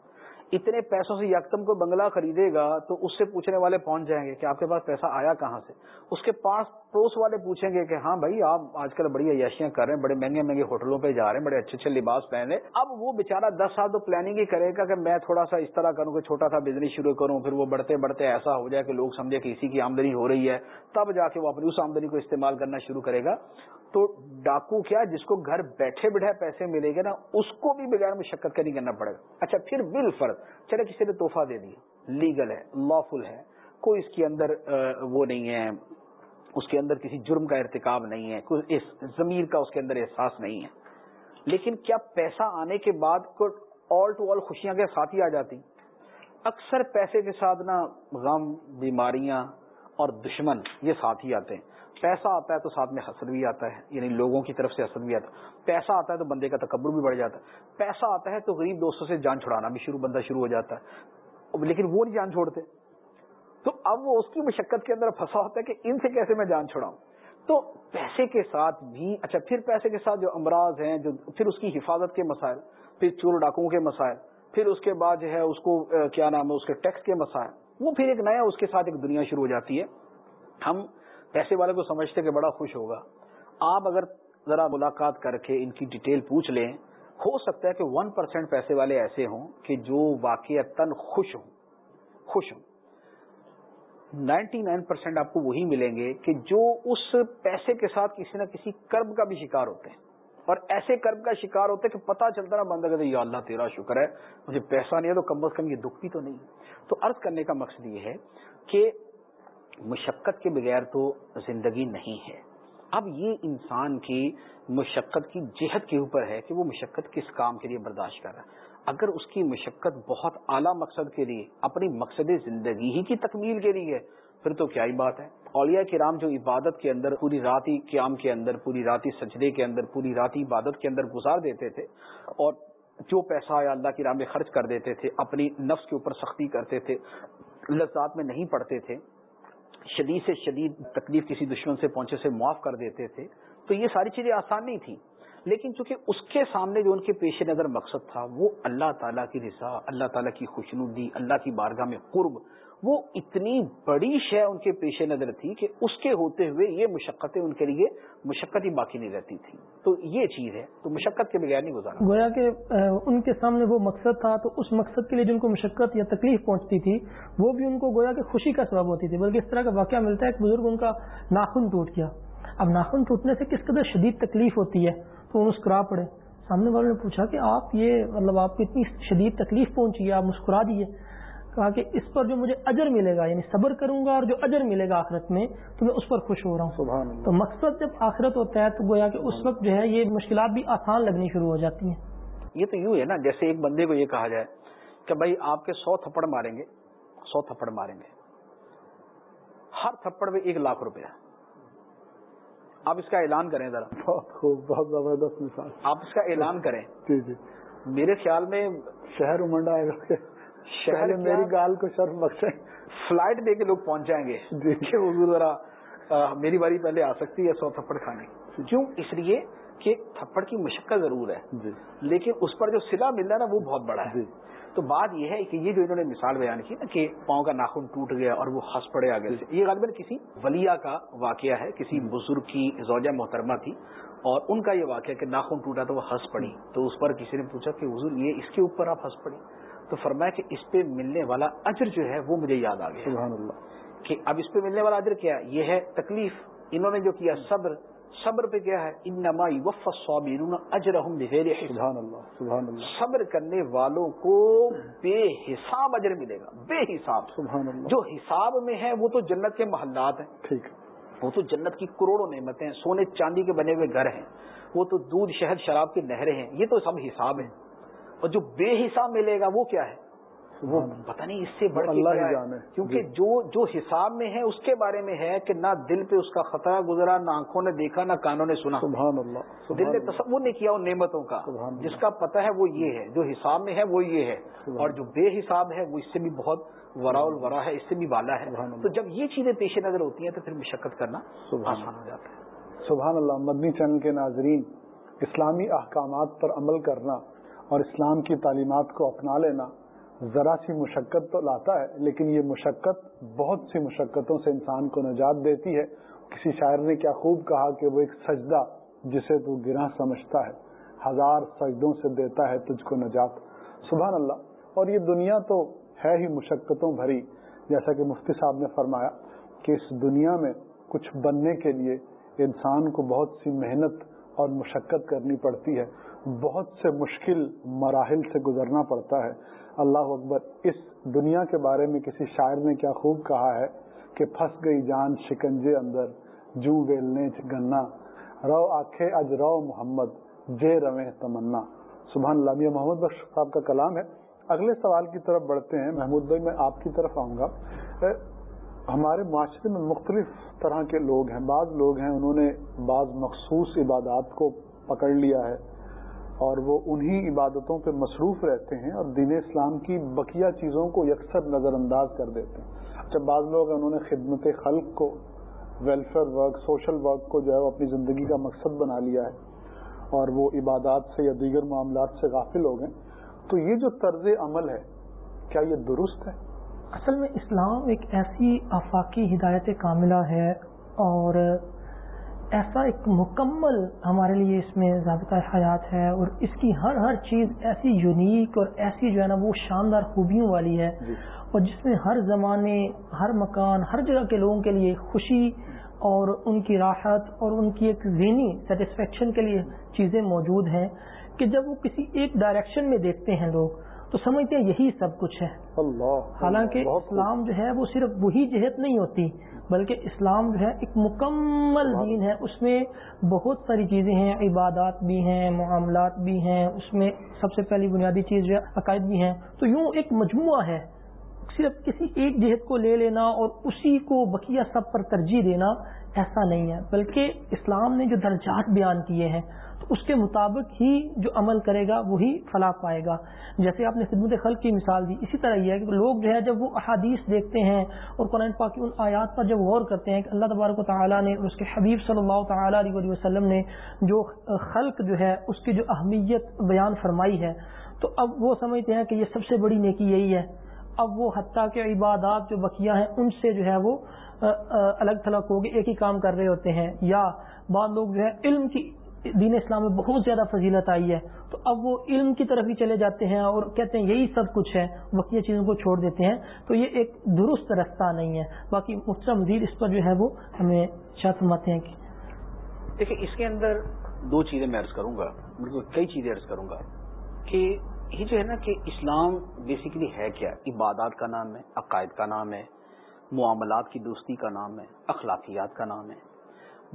اتنے پیسوں سے یکتم کو بنگلہ خریدے گا تو اس سے پوچھنے والے پہنچ جائیں گے کہ آپ کے پاس پیسہ آیا کہاں سے؟ اس کے پاس پڑوس والے پوچھیں گے کہ ہاں بھائی، آپ آج کل بڑی عیاشیاں کر رہے ہیں، بڑے مہنگے مہنگے ہوٹلوں پہ جا رہے ہیں، بڑے اچھے اچھے لباس پہن رہے اب وہ بےچارا دس سال تو پلاننگ ہی کرے گا کہ میں تھوڑا سا اس طرح کروں، کہ چھوٹا سا بزنس شروع کروں، پھر وہ بڑھتے بڑھتے ایسا ہو جائے کہ لوگ سمجھے کہ اسی کی آمدنی ہو رہی ہے۔ تب جا کے وہ اپنی اس آمدنی کو استعمال کرنا شروع کرے گا۔ تو ڈاکو کیا جس کو گھر بیٹھے بیٹھے پیسے ملے گا نا، اس کو بھی بغیر مشقت کا نہیں کرنا پڑے گا۔ اچھا پھر بل فرض چلے کسی نے تحفہ دے دیا۔ لیگل ہے لا فل ہے۔ کوئی اس کے اندر وہ نہیں ہے، اس کے اندر کسی جرم کا ارتکاب نہیں ہے، کوئی ضمیر کا اس کے اندر احساس نہیں ہے۔ لیکن کیا پیسہ آنے کے بعد آل ٹو آل خوشیاں کے ساتھ ہی آ جاتی؟ اکثر پیسے کے ساتھ نا، غم، بیماریاں اور دشمن یہ ساتھ ہی آتے ہیں۔ پیسہ آتا ہے تو ساتھ میں حسد بھی آتا ہے یعنی لوگوں کی طرف سے حسد بھی آتا ہے۔ پیسہ آتا ہے تو بندے کا تکبر بھی بڑھ جاتا ہے۔ پیسہ آتا ہے تو غریب دوستوں سے جان چھڑانا بھی شروع، بندہ شروع ہو جاتا ہے۔ لیکن وہ نہیں جان چھوڑتے۔ تو اب وہ اس کی مشقت کے اندر پھنسا ہوتا ہے کہ ان سے کیسے میں جان چھڑاؤں؟ تو پیسے کے ساتھ بھی اچھا پھر پیسے کے ساتھ جو امراض ہیں، جو پھر اس کی حفاظت کے مسائل، پھر چور ڈاکوں کے مسائل، پھر اس کے بعد جو ہے اس کو کیا نام ہے، اس کے ٹیکس کے مسائل، وہ پھر ایک نیا اس کے ساتھ ایک دنیا شروع ہو جاتی ہے۔ ہم پیسے والے کو سمجھتے کہ بڑا خوش ہوگا۔ آپ اگر ذرا ملاقات کر کے ان کی ڈیٹیل پوچھ لیں، ہو سکتا ہے کہ ون پرسینٹ پیسے والے ایسے ہوں کہ جو واقع تن خوش ہوں۔ خوش ہوں۔ نائنٹی نائن پرسینٹ آپ کو وہی ملیں گے کہ جو اس پیسے کے ساتھ کسی نہ کسی کرب کا بھی شکار ہوتے ہیں۔ اور ایسے کرب کا شکار ہوتے ہیں کہ پتا چلتا نا بندہ کہتے یا اللہ تیرا شکر ہے، مجھے پیسہ نہیں ہے تو کم از کم یہ دکھ بھی تو نہیں۔ تو عرض کرنے کا مقصد یہ ہے کہ مشقت کے بغیر تو زندگی نہیں ہے۔ اب یہ انسان کی مشقت کی جہت کے اوپر ہے کہ وہ مشقت کس کام کے لیے برداشت کر رہا ہے۔ اگر اس کی مشقت بہت اعلیٰ مقصد کے لیے، اپنی مقصد زندگی ہی کی تکمیل کے لیے، پھر تو کیا ہی بات ہے۔ اولیاء کرام جو عبادت کے اندر پوری راتی قیام کے اندر، پوری راتی سجدے کے اندر، پوری راتی عبادت کے اندر گزار دیتے تھے اور جو پیسہ یا اللہ کی راہ میں خرچ کر دیتے تھے، اپنی نفس کے اوپر سختی کرتے تھے، لذات میں نہیں پڑتے تھے شدید سے شدید تکلیف کسی دشمن سے پہنچے سے معاف کر دیتے تھے، تو یہ ساری چیزیں آسان نہیں تھیں۔ لیکن چونکہ اس کے سامنے جو ان کے پیش نظر مقصد تھا، وہ اللہ تعالیٰ کی رضا، اللہ تعالیٰ کی خوشنودی، اللہ کی بارگاہ میں قرب، وہ اتنی بڑی شے ان کے پیش نظر تھی کہ اس کے ہوتے ہوئے یہ مشقتیں ان کے لیے مشقت ہی باقی نہیں رہتی تھیں۔ تو یہ چیز ہے، تو مشقت کے بغیر نہیں گزارا۔ گویا کہ ان کے سامنے وہ مقصد تھا، تو اس مقصد کے لیے جن کو مشقت یا تکلیف پہنچتی تھی، وہ بھی ان کو گویا کہ خوشی کا سبب ہوتی تھی، بلکہ اس طرح کا واقعہ ملتا ہے، ایک بزرگ ان کا ناخن ٹوٹ گیا۔ اب ناخن ٹوٹنے سے کس قدر شدید تکلیف ہوتی ہے، تو وہ مسکرا پڑے۔ سامنے والوں نے پوچھا کہ آپ یہ مطلب آپ کو اتنی شدید تکلیف پہنچی ہے، آپ مسکرا دیے۔ کہا کہ اس پر جو مجھے اجر ملے گا یعنی صبر کروں گا اور جو اجر ملے گا آخرت میں تو میں اس پر خوش ہو رہا ہوں۔ سبحان اللہ۔ تو مقصد جب آخرت ہوتا ہے تو گویا کہ اس وقت جو ہے یہ مشکلات بھی آسان لگنی شروع ہو جاتی ہیں۔ یہ تو یوں ہے نا جیسے ایک بندے کو یہ کہا جائے کہ بھائی آپ کے سو تھپڑ ماریں گے سو تھپڑ ماریں گے۔ ہر تھپڑ میں ایک لاکھ روپیہ آپ اس کا اعلان کریں ذرا۔ بہت خوب بہت زبردست مثال۔ آپ اس کا اعلان کریں۔ جی جی۔ میرے خیال میں شہر امنڈا ہے۔ شہر میری گال کو شرف بخشے۔ فلائٹ دے کے لوگ پہنچ جائیں گے۔ جی کہ حضور ذرا میری باری پہلے آ سکتی ہے سو تھپڑ کھانے کیوں؟ اس لیے کہ تھپڑ کی مشقت ضرور ہے۔ جی۔ لیکن اس پر جو سلا مل رہا ہے نا وہ بہت بڑا ہے۔ جی۔ تو بات یہ ہے کہ یہ جو انہوں نے مثال بیان کی نا کہ پاؤں کا ناخن ٹوٹ گیا اور وہ ہنس پڑے آگے سے۔ یہ غالباً کسی ولیہ کا واقعہ ہے کسی بزرگ کی زوجہ محترمہ تھی۔ اور ان کا یہ واقعہ کہ ناخن ٹوٹا تو وہ ہنس پڑی۔ تو اس پر کسی نے پوچھا کہ حضور یہ اس کے اوپر آپ ہنس پڑی؟ تو فرمایا کہ اس پہ ملنے والا اجر جو ہے وہ مجھے یاد آ گیا۔ سبحان اللہ۔ کہ اب اس پہ ملنے والا اجر کیا ہے؟ یہ ہے تکلیف۔ انہوں نے جو کیا؟ صبر۔ صبر پہ کیا ہے؟ انما یوفى الصابرون اجرهم بغیر سبحان اللہ سبحان اللہ۔ صبر کرنے والوں کو بے حساب اجر ملے گا۔ بے حساب۔ سبحان اللہ۔ جو حساب میں ہے وہ تو جنت کے محلات ہیں۔ ٹھیک۔ وہ تو جنت کی کروڑوں نعمتیں ہیں۔ سونے چاندی کے بنے ہوئے گھر ہیں۔ وہ تو دودھ شہد شراب کی نہریں ہیں۔ یہ تو سب حساب ہیں۔ اور جو بے حساب ملے گا وہ کیا ہے؟ وہ پتہ نہیں اس سے بڑھ اللہ کیا ہی جانے۔ کیونکہ جی۔ جو جو حساب میں ہے اس کے بارے میں ہے کہ نہ دل پہ اس کا خطرہ گزرا نہ آنکھوں نے دیکھا نہ کانوں نے سنا۔ سبحان اللہ دل سبحان نے اللہ۔ تصور نہیں کیا ان نعمتوں کا۔ جس کا پتہ ہے وہ یہ ہے جو حساب میں ہے وہ یہ ہے۔ اور جو بے حساب ہے وہ اس سے بھی بہت ورا الورا ہے اس سے بھی بالا ہے۔ تو جب یہ چیزیں پیش نظر ہوتی ہیں تو پھر مشقت کرنا سبحان آسان ہو جاتا ہے۔ سبحان اللہ مدنی چینل کے ناظرین اسلامی احکامات پر عمل کرنا اور اسلام کی تعلیمات کو اپنا لینا ذرا سی مشقت تو لاتا ہے، لیکن یہ مشقت بہت سی مشقتوں سے انسان کو نجات دیتی ہے۔ کسی شاعر نے کیا خوب کہا کہ وہ ایک سجدہ جسے تو گراں سمجھتا ہے، ہزار سجدوں سے دیتا ہے تجھ کو نجات۔ سبحان اللہ۔ اور یہ دنیا تو ہے ہی مشقتوں بھری۔ جیسا کہ مفتی صاحب نے فرمایا کہ اس دنیا میں کچھ بننے کے لیے انسان کو بہت سی محنت اور مشقت کرنی پڑتی ہے۔ بہت سے مشکل مراحل سے گزرنا پڑتا ہے۔ اللہ اکبر، اس دنیا کے بارے میں کسی شاعر نے کیا خوب کہا ہے کہ پھنس گئی جان شکنجے اندر جو ویلنے گنا رو آنکھیں اج رو محمد، جے رویں تمنا۔ سبحان اللہ میاں محمد بخش صاحب کا کلام ہے۔ اگلے سوال کی طرف بڑھتے ہیں۔ محمود بھائی، میں آپ کی طرف آؤں گا۔ ہمارے معاشرے میں مختلف طرح کے لوگ ہیں۔ بعض لوگ ہیں، انہوں نے بعض مخصوص عبادات کو پکڑ لیا ہے۔ اور وہ انہی عبادتوں پہ مصروف رہتے ہیں اور دین اسلام کی بقیہ چیزوں کو یکسر نظر انداز کر دیتے ہیں۔ اچھا بعض لوگ ہیں، انہوں نے خدمت خلق کو ویلفیئر ورک سوشل ورک کو جو ہے وہ اپنی زندگی کا مقصد بنا لیا ہے اور وہ عبادات سے یا دیگر معاملات سے غافل ہو گئے۔ تو یہ جو طرز عمل ہے کیا یہ درست ہے؟ اصل میں اسلام ایک ایسی آفاقی ہدایت کاملہ ہے اور ایسا ایک مکمل ہمارے لیے اس میں ضابطۂ حیات ہے اور اس کی ہر ہر چیز ایسی یونیک اور ایسی جو ہے نا وہ شاندار خوبیوں والی ہے جی۔ اور جس میں ہر زمانے ہر مکان ہر جگہ کے لوگوں کے لیے خوشی اور ان کی راحت اور ان کی ایک ذہنی سیٹسفیکشن کے لیے چیزیں موجود ہیں کہ جب وہ کسی ایک ڈائریکشن میں دیکھتے ہیں لوگ تو سمجھتے ہیں یہی سب کچھ ہے۔ اللہ حالانکہ خوب۔ اسلام جو ہے وہ صرف وہی جہت نہیں ہوتی بلکہ اسلام جو ہے ایک مکمل دین ہے۔ اس میں بہت ساری چیزیں ہیں عبادات بھی ہیں معاملات بھی ہیں۔ اس میں سب سے پہلی بنیادی چیز جو ہے عقائد بھی ہیں۔ تو یوں ایک مجموعہ ہے۔ صرف کسی ایک جہت کو لے لینا اور اسی کو بقیہ سب پر ترجیح دینا ایسا نہیں ہے بلکہ اسلام نے جو درجات بیان کیے ہیں اس کے مطابق ہی جو عمل کرے گا وہی فلاح پائے گا۔ جیسے آپ نے خدمت خلق کی مثال دی، اسی طرح یہ ہے کہ لوگ جو ہے، جب وہ احادیث دیکھتے ہیں اور قرآن پاک کی ان آیات پر جب غور کرتے ہیں کہ اللہ تبارک و تعالیٰ نے اور اس کے حبیب صلی اللہ تعالیٰ علیہ وسلم نے جو خلق جو ہے، اس کی جو اہمیت بیان فرمائی ہے، تو اب وہ سمجھتے ہیں کہ یہ سب سے بڑی نیکی یہی ہے۔ اب وہ حتیٰ کے عبادات جو بقیہ ہیں، ان سے جو ہے وہ الگ تھلگ ہو کے ایک ہی کام کر رہے ہوتے ہیں۔ یا بعض لوگ جو ہے، علم کی دین اسلام میں بہت زیادہ فضیلت آئی ہے، تو اب وہ علم کی طرف ہی چلے جاتے ہیں اور کہتے ہیں یہی سب کچھ ہے بقیہ چیزوں کو چھوڑ دیتے ہیں، تو یہ ایک درست رستہ نہیں ہے۔ باقی مفتا مزید اس پر جو ہے وہ ہمیں شاید فرماتے ہیں کہ دیکھیں، اس کے اندر دو چیزیں میں عرض کروں گا، بالکل کئی چیزیں عرض کروں گا کہ یہ جو ہے نا کہ اسلام بیسیکلی ہے کیا؟ عبادات کا نام ہے، عقائد کا نام ہے، معاملات کی دوستی کا نام ہے، اخلاقیات کا نام ہے۔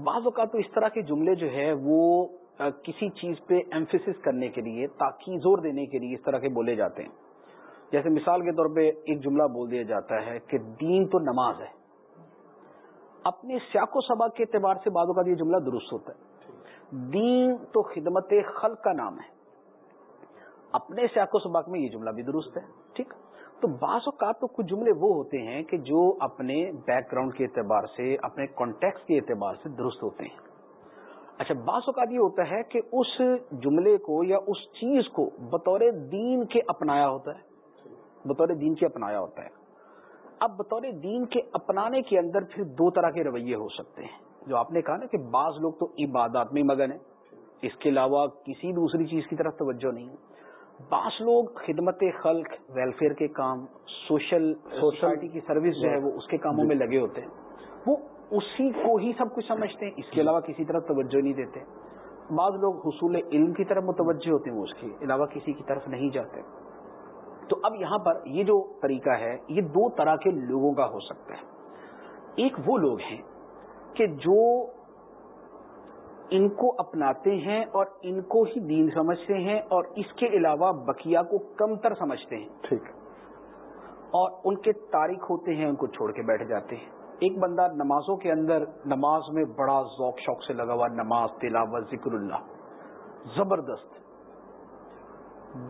بعض اوقات تو اس طرح کے جملے جو ہے وہ کسی چیز پہ ایمفیسس کرنے کے لیے، تاکہ زور دینے کے لیے اس طرح کے بولے جاتے ہیں۔ جیسے مثال کے طور پہ ایک جملہ بول دیا جاتا ہے کہ دین تو نماز ہے۔ اپنے سیاق و سبق کے اعتبار سے بعض اوقات یہ جملہ درست ہوتا ہے۔ دین تو خدمت خلق کا نام ہے۔ اپنے سیاق و سبق میں یہ جملہ بھی درست ہے، ٹھیک۔ تو بعض اوقات تو کچھ جملے وہ ہوتے ہیں کہ جو اپنے بیک گراؤنڈ کے اعتبار سے، اپنے کانٹیکس کے اعتبار سے درست ہوتے ہیں۔ اچھا بعض اوقات یہ ہوتا ہے کہ اس جملے کو یا اس چیز کو بطور دین کے اپنایا ہوتا ہے۔ بطور دین کے اپنایا ہوتا ہے۔ اب بطور دین کے اپنانے کے اندر پھر دو طرح کے رویے ہو سکتے ہیں۔ جو آپ نے کہا نا کہ بعض لوگ تو عبادات میں مگن ہیں، اس کے علاوہ کسی دوسری چیز کی طرف توجہ نہیں ہے۔ بعض لوگ خدمت خلق ویلفیئر کے کام سوشل سوسائٹی کی سروس جو ہے وہ اس کے کاموں میں لگے ہوتے ہیں۔ وہ اسی کو ہی سب کچھ سمجھتے ہیں اس کے علاوہ کسی طرف توجہ نہیں دیتے۔ بعض لوگ حصول علم کی طرف متوجہ ہوتے ہیں وہ اس کے علاوہ کسی کی طرف نہیں جاتے۔ تو اب یہاں پر یہ جو طریقہ ہے یہ دو طرح کے لوگوں کا ہو سکتا ہے۔ ایک وہ لوگ ہیں کہ جو ان کو اپناتے ہیں اور ان کو ہی دین سمجھتے ہیں اور اس کے علاوہ بقیہ کو کم تر سمجھتے ہیں۔ ٹھیک۔ اور ان کے تاریخ ہوتے ہیں ان کو چھوڑ کے بیٹھ جاتے ہیں۔ ایک بندہ نمازوں کے اندر نماز میں بڑا ذوق شوق سے لگا ہوا نماز تلاوت ذکر اللہ زبردست۔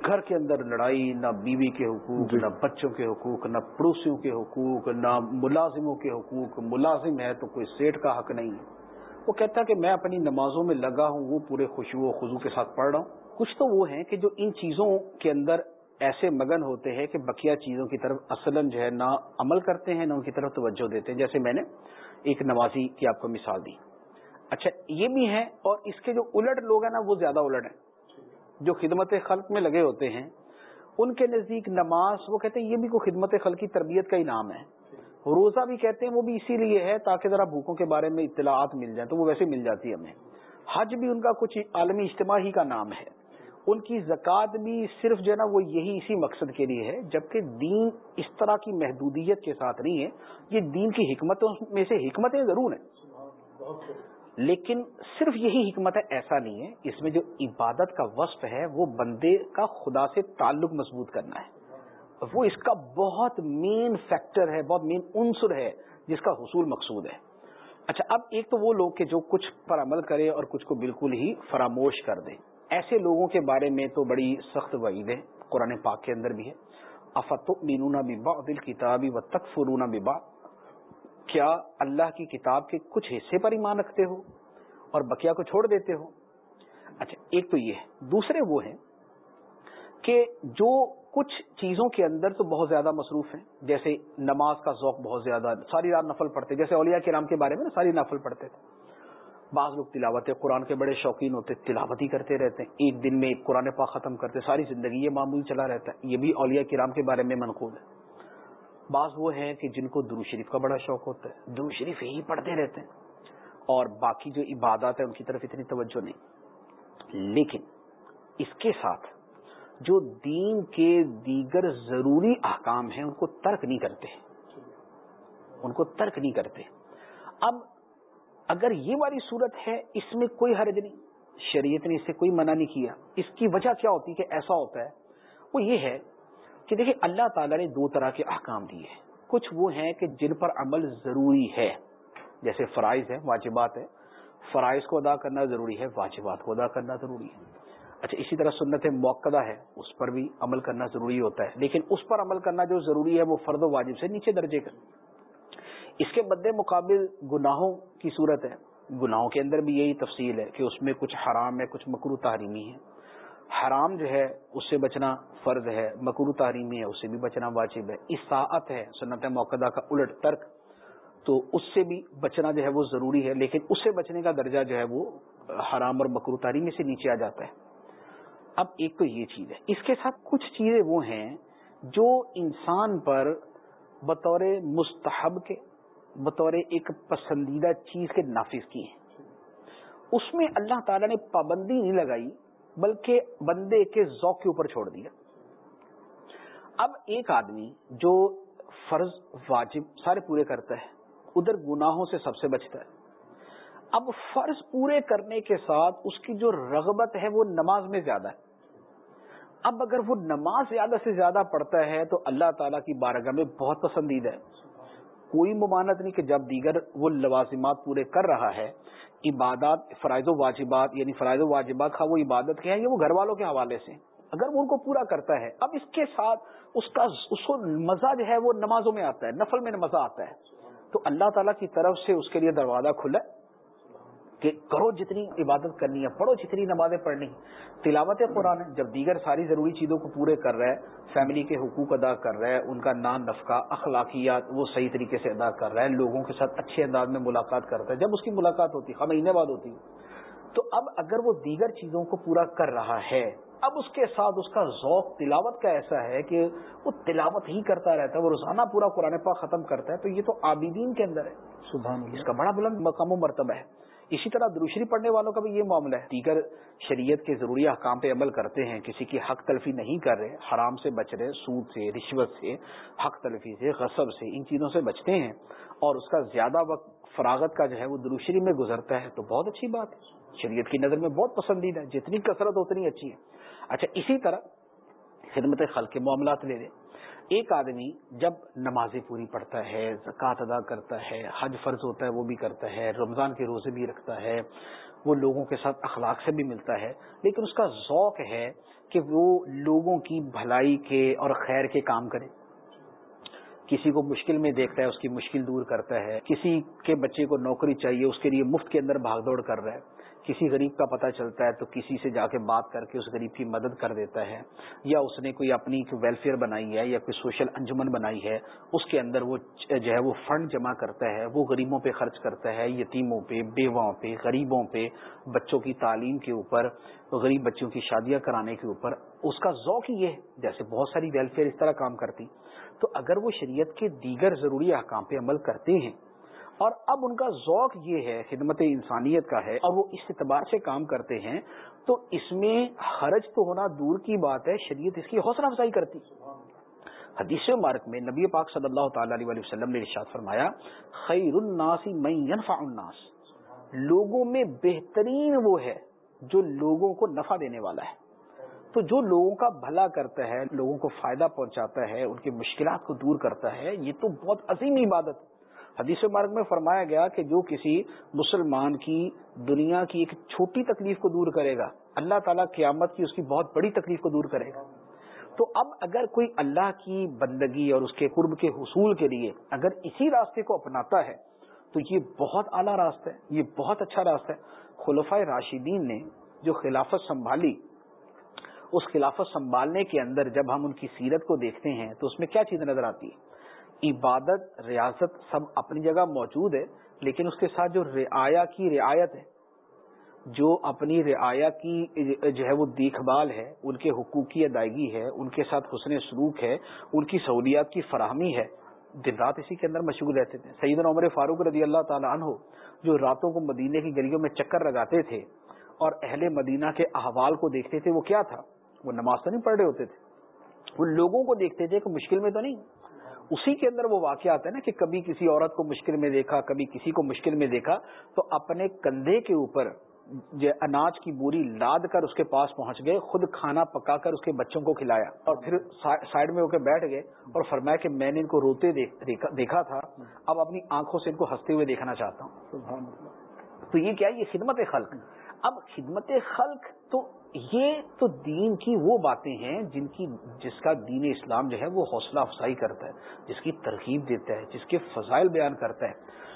گھر کے اندر لڑائی نہ بیوی کے حقوق جی۔ نہ بچوں کے حقوق نہ پڑوسیوں کے حقوق نہ ملازموں کے حقوق۔ ملازم ہے تو کوئی سیٹ کا حق نہیں ہے۔ وہ کہتا ہے کہ میں اپنی نمازوں میں لگا ہوں، وہ پورے خوشبو و خزو کے ساتھ پڑھ رہا ہوں۔ کچھ تو وہ ہیں کہ جو ان چیزوں کے اندر ایسے مگن ہوتے ہیں کہ بقیہ چیزوں کی طرف اصلاً جو ہے نہ عمل کرتے ہیں، نہ ان کی طرف توجہ دیتے ہیں۔ جیسے میں نے ایک نمازی کی آپ کو مثال دی۔ اچھا یہ بھی ہے اور اس کے جو الٹ لوگ ہیں نا، وہ زیادہ الٹ ہیں۔ جو خدمت خلق میں لگے ہوتے ہیں، ان کے نزدیک نماز، وہ کہتے ہیں یہ بھی کوئی خدمت خلق کی تربیت کا ہی نام ہے۔ روزہ بھی کہتے ہیں وہ بھی اسی لیے ہے تاکہ ذرا بھوکوں کے بارے میں اطلاعات مل جائیں، تو وہ ویسے مل جاتی ہے ہمیں۔ حج بھی ان کا کچھ عالمی اجتماع ہی کا نام ہے۔ ان کی زکوٰۃ بھی صرف جو ہے نا وہ یہی اسی مقصد کے لیے ہے، جبکہ دین اس طرح کی محدودیت کے ساتھ نہیں ہے۔ یہ دین کی حکمتوں میں سے حکمتیں ضرور ہیں۔ لیکن صرف یہی حکمت ہے، ایسا نہیں ہے۔ اس میں جو عبادت کا وصف ہے، وہ بندے کا خدا سے تعلق مضبوط کرنا ہے۔ وہ اس کا بہت مین فیکٹر ہے، بہت مین عنصر ہے، جس کا حصول مقصود ہے۔ اچھا اب ایک تو وہ لوگ کہ جو کچھ پر عمل کرے اور کچھ کو بالکل ہی فراموش کر دے۔ ایسے لوگوں کے بارے میں تو بڑی سخت وعید ہے، قرآن پاک کے اندر بھی ہے۔ افت مینونا ببا دل کتابی و تک فرون ببا کیا اللہ کی کتاب کے کچھ حصے پر ایمان رکھتے ہو اور بقیہ کو چھوڑ دیتے ہو؟ اچھا ایک تو یہ ہے۔ دوسرے وہ ہیں کہ جو کچھ چیزوں کے اندر تو بہت زیادہ مصروف ہیں، جیسے نماز کا ذوق بہت زیادہ، ساری رات نفل پڑھتے، جیسے اولیاء کے نام کے بارے میں نا ساری نفل پڑھتے تھے۔ بعض لوگ تلاوت قرآن کے بڑے شوقین ہوتے، تلاوت ہی کرتے رہتے ہیں ایک دن میں ایک قرآن پاک ختم کرتے، ساری زندگی یہ معمول چلا رہتا ہے۔ یہ بھی اولیاء کرام کے بارے میں منقول ہے۔ بعض وہ ہیں کہ جن کو درو شریف کا بڑا شوق ہوتا ہے درو شریف یہی پڑھتے رہتے ہیں۔ اور باقی جو عبادات ہیں، ان کی طرف اتنی توجہ نہیں۔ لیکن اس کے ساتھ جو دین کے دیگر ضروری احکام ہیں، ان کو ترک نہیں کرتے۔ ان کو ترک نہیں کرتے۔ اب اگر یہ والی صورت ہے، اس میں کوئی حرج نہیں۔ شریعت نے اس سے کوئی منع نہیں کیا۔ اس کی وجہ کیا ہوتی کہ ایسا ہوتا ہے؟ وہ یہ ہے کہ دیکھیں اللہ تعالیٰ نے دو طرح کے احکام دیے ہیں۔ کچھ وہ ہیں کہ جن پر عمل ضروری ہے۔ جیسے فرائض ہے واجبات ہے فرائض کو ادا کرنا ضروری ہے، واجبات کو ادا کرنا ضروری ہے۔ اچھا اسی طرح سنت موقع ہے، اس پر بھی عمل کرنا ضروری ہوتا ہے۔ لیکن اس پر عمل کرنا جو ضروری ہے، وہ فرد و واجب سے نیچے درجے کا۔ اس کے مد مقابل گناہوں کی صورت ہے۔ گناہوں کے اندر بھی یہی تفصیل ہے کہ اس میں کچھ حرام ہے، کچھ مکرو تحریمی ہے حرام جو ہے، اس سے بچنا فرض ہے، مکرو تحریمی ہے، اس سے بھی بچنا واجب ہے۔ اساعت ہے، سنت موقع کا الٹ ترک، تو اس سے بھی بچنا جو ہے، وہ ضروری ہے۔ لیکن اس سے بچنے کا درجہ جو ہے، وہ حرام اور مکرو تحریمی سے نیچے آ جاتا ہے۔ اب ایک تو یہ چیز ہے۔ اس کے ساتھ کچھ چیزیں وہ ہیں جو انسان پر بطور مستحب کے، بطور ایک پسندیدہ چیز کے نافذ کی ہیں۔ اس میں اللہ تعالی نے پابندی نہیں لگائی، بلکہ بندے کے ذوق کے اوپر چھوڑ دیا۔ اب ایک آدمی جو فرض، واجب سارے پورے کرتا ہے، ادھر گناہوں سے سب سے بچتا ہے۔ اب فرض پورے کرنے کے ساتھ اس کی جو رغبت ہے وہ نماز میں زیادہ ہے۔ اب اگر وہ نماز زیادہ سے زیادہ پڑھتا ہے تو اللہ تعالیٰ کی بارگاہ میں بہت پسندیدہ ہے۔ کوئی ممانت نہیں کہ جب دیگر وہ لوازمات پورے کر رہا ہے، عبادات، فرائض و واجبات یعنی فرائض و واجبات خواہ وہ عبادت کے ہیں، یہ وہ گھر والوں کے حوالے سے۔ اگر وہ ان کو پورا کرتا ہے، اب اس کے ساتھ اس کا اس کو مزہ جو ہے وہ نمازوں میں آتا ہے، نفل میں مزہ آتا ہے۔ تو اللہ تعالیٰ کی طرف سے اس کے لیے دروازہ کھلا۔ ہے کہ کرو جتنی عبادت کرنی ہے پڑھو جتنی نمازیں پڑھنی تلاوت قرآن جب دیگر ساری ضروری چیزوں کو پورے کر رہا ہے فیملی کے حقوق ادا کر رہا ہے ان کا نان نفقہ اخلاقیات وہ صحیح طریقے سے ادا کر رہا ہے لوگوں کے ساتھ اچھے انداز میں ملاقات کرتا ہے۔ جب اس کی ملاقات ہوتی ہے مہینے بعد ہوتی۔ ہے تو اب اگر وہ دیگر چیزوں کو پورا کر رہا ہے اب اس کے ساتھ اس کا ذوق تلاوت کا ایسا ہے کہ وہ تلاوت ہی کرتا رہتا ہے وہ روزانہ پورا قرآن پاک ختم کرتا ہے تو یہ تو عابدین کے اندر ہے۔ سبحان اس کا بڑا بلند مقام و مرتبہ ہے۔ اسی طرح دروشری پڑھنے والوں کا بھی یہ معاملہ ہے۔ دیگر شریعت کے ضروری احکام پہ عمل کرتے ہیں، کسی کی حق تلفی نہیں کر رہے، حرام سے بچ رہے، سود سے، رشوت سے، حق تلفی سے، غصب سے، ان چیزوں سے بچتے ہیں۔ اور اس کا زیادہ وقت فراغت کا جو ہے وہ دروشری میں گزرتا ہے، تو بہت اچھی بات ہے۔ شریعت کی نظر میں بہت پسندیدہ ہے، جتنی کثرت اتنی اچھی ہے۔ اچھا اسی طرح خدمت خلق کے معاملات لے لیں۔ ایک آدمی جب نمازیں پوری پڑھتا ہے، زکوٰۃ ادا کرتا ہے، حج فرض ہوتا ہے، وہ بھی کرتا ہے، رمضان کے روزے بھی رکھتا ہے، وہ لوگوں کے ساتھ اخلاق سے بھی ملتا ہے، لیکن اس کا ذوق ہے کہ وہ لوگوں کی بھلائی کے اور خیر کے کام کرے۔ کسی کو مشکل میں دیکھتا ہے، اس کی مشکل دور کرتا ہے، کسی کے بچے کو نوکری چاہیے، اس کے لیے مفت کے اندر بھاگ دوڑ کر رہا ہے۔ کسی غریب کا پتہ چلتا ہے تو کسی سے جا کے بات کر کے اس غریب کی مدد کر دیتا ہے، یا اس نے کوئی اپنی ویلفیئر بنائی ہے یا کوئی سوشل انجمن بنائی ہے، اس کے اندر وہ جو ہے وہ فنڈ جمع کرتا ہے، وہ غریبوں پہ خرچ کرتا ہے، یتیموں پہ، بیواؤں پہ، غریبوں پہ، بچوں کی تعلیم کے اوپر، غریب بچوں کی شادیاں کرانے کے اوپر۔ اس کا ذوق ہی یہ ہے، جیسے بہت ساری ویلفیئر اس طرح کام کرتی۔ تو اگر وہ شریعت کے دیگر ضروری احکام پہ عمل کرتے ہیں اور اب ان کا ذوق یہ ہے، خدمت انسانیت کا ہے، اور وہ اس اعتبار سے کام کرتے ہیں، تو اس میں حرج تو ہونا دور کی بات ہے، شریعت اس کی حوصلہ افزائی کرتی حدیث مارک میں نبی پاک صلی اللہ تعالی علیہ وسلم نے ارشاد فرمایا، خیر الناس من ينفع الناس۔ لوگوں میں بہترین وہ ہے جو لوگوں کو نفع دینے والا ہے۔ تو جو لوگوں کا بھلا کرتا ہے، لوگوں کو فائدہ پہنچاتا ہے، ان کی مشکلات کو دور کرتا ہے، یہ تو بہت عظیم عبادت حدیث مارگ میں فرمایا گیا کہ جو کسی مسلمان کی دنیا کی ایک چھوٹی تکلیف کو دور کرے گا، اللہ تعالیٰ قیامت کی اس کی بہت بڑی تکلیف کو دور کرے گا۔ تو اب اگر کوئی اللہ کی بندگی اور اس کے قرب کے حصول کے لیے اگر اسی راستے کو اپناتا ہے، تو یہ بہت اعلیٰ راستہ ہے، یہ بہت اچھا راستہ ہے۔ خلفۂ راشدین نے جو خلافت سنبھالی، اس خلافت سنبھالنے کے اندر جب ہم ان کی سیرت کو دیکھتے ہیں، تو اس میں کیا چیز نظر آتی؟ ہے عبادت، ریاست سب اپنی جگہ موجود ہے، لیکن اس کے ساتھ جو رعایا کی رعایت ہے، جو اپنی رعایا کی جو ہے وہ دیکھ بھال ہے، ان کے حقوق کی ادائیگی ہے، ان کے ساتھ حسن سلوک ہے، ان کی سہولیات کی فراہمی ہے، دن رات اسی کے اندر مشغول رہتے تھے۔ سعید عمر فاروق رضی اللہ تعالیٰ عنہ جو راتوں کو مدینے کی گلیوں میں چکر لگاتے تھے اور اہل مدینہ کے احوال کو دیکھتے تھے، وہ کیا تھا؟ وہ نماز تو نہیں پڑھ رہے ہوتے تھے۔ وہ لوگوں کو دیکھتے تھے کہ مشکل میں تو نہیں۔ اسی کے اندر وہ واقعہ آتا ہے نا کہ کبھی کسی عورت کو مشکل میں دیکھا کبھی کسی کو مشکل میں دیکھا تو اپنے کندھے کے اوپر اناج کی بوری لاد کر اس کے پاس پہنچ گئے خود کھانا پکا کر اس کے بچوں کو کھلایا اور پھر سائڈ میں ہو کے بیٹھ گئے اور فرمایا کہ میں نے ان کو روتے دیکھا تھا اب اپنی آنکھوں سے ان کو ہنستے ہوئے دیکھنا چاہتا ہوں۔ تو یہ کیا یہ خدمت خلق۔ اب خدمت خلق تو یہ تو دین کی وہ باتیں ہیں جن کی جس کا دین اسلام جو ہے وہ حوصلہ افزائی کرتا ہے جس کی ترغیب دیتا ہے جس کے فضائل بیان کرتا ہے۔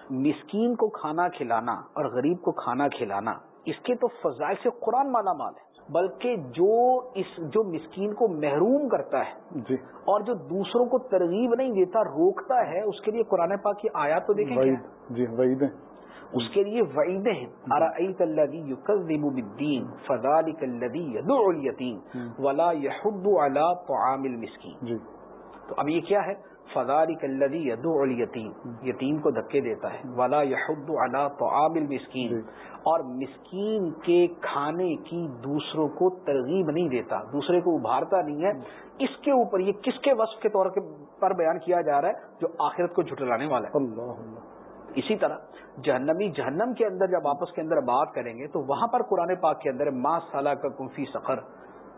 مسکین کو کھانا کھلانا اور غریب کو کھانا کھلانا اس کے تو فضائل سے قرآن مالا مال ہے۔ بلکہ جو اس جو مسکین کو محروم کرتا ہے جی۔ اور جو دوسروں کو ترغیب نہیں دیتا روکتا ہے اس کے لیے قرآن پاک کی آیات تو دیکھیں جی وعید اس کے لیے وعیدیں ہیں۔ ارأیت الذی یکذب بالدین فذلک الذی یدعو الیتیم ولا یحض علی طعام المسکین جی۔ تو اب یہ کیا ہے؟ فذلک الذی یدعو الیتیم یتیم کو دھکے دیتا ہے۔ ولا یحض علی طعام المسکین اور مسکین کے کھانے کی دوسروں کو ترغیب نہیں دیتا دوسرے کو ابھارتا نہیں ہے۔ اس کے اوپر یہ کس کے وصف کے طور پر بیان کیا جا رہا ہے؟ جو آخرت کو جھٹلانے والا ہے۔ اللہ اللہ۔ اسی طرح جہنمی جہنم کے اندر جب آپس کے اندر بات کریں گے تو وہاں پر قرآن پاک کے اندر ما سالہ کا کنفی سخر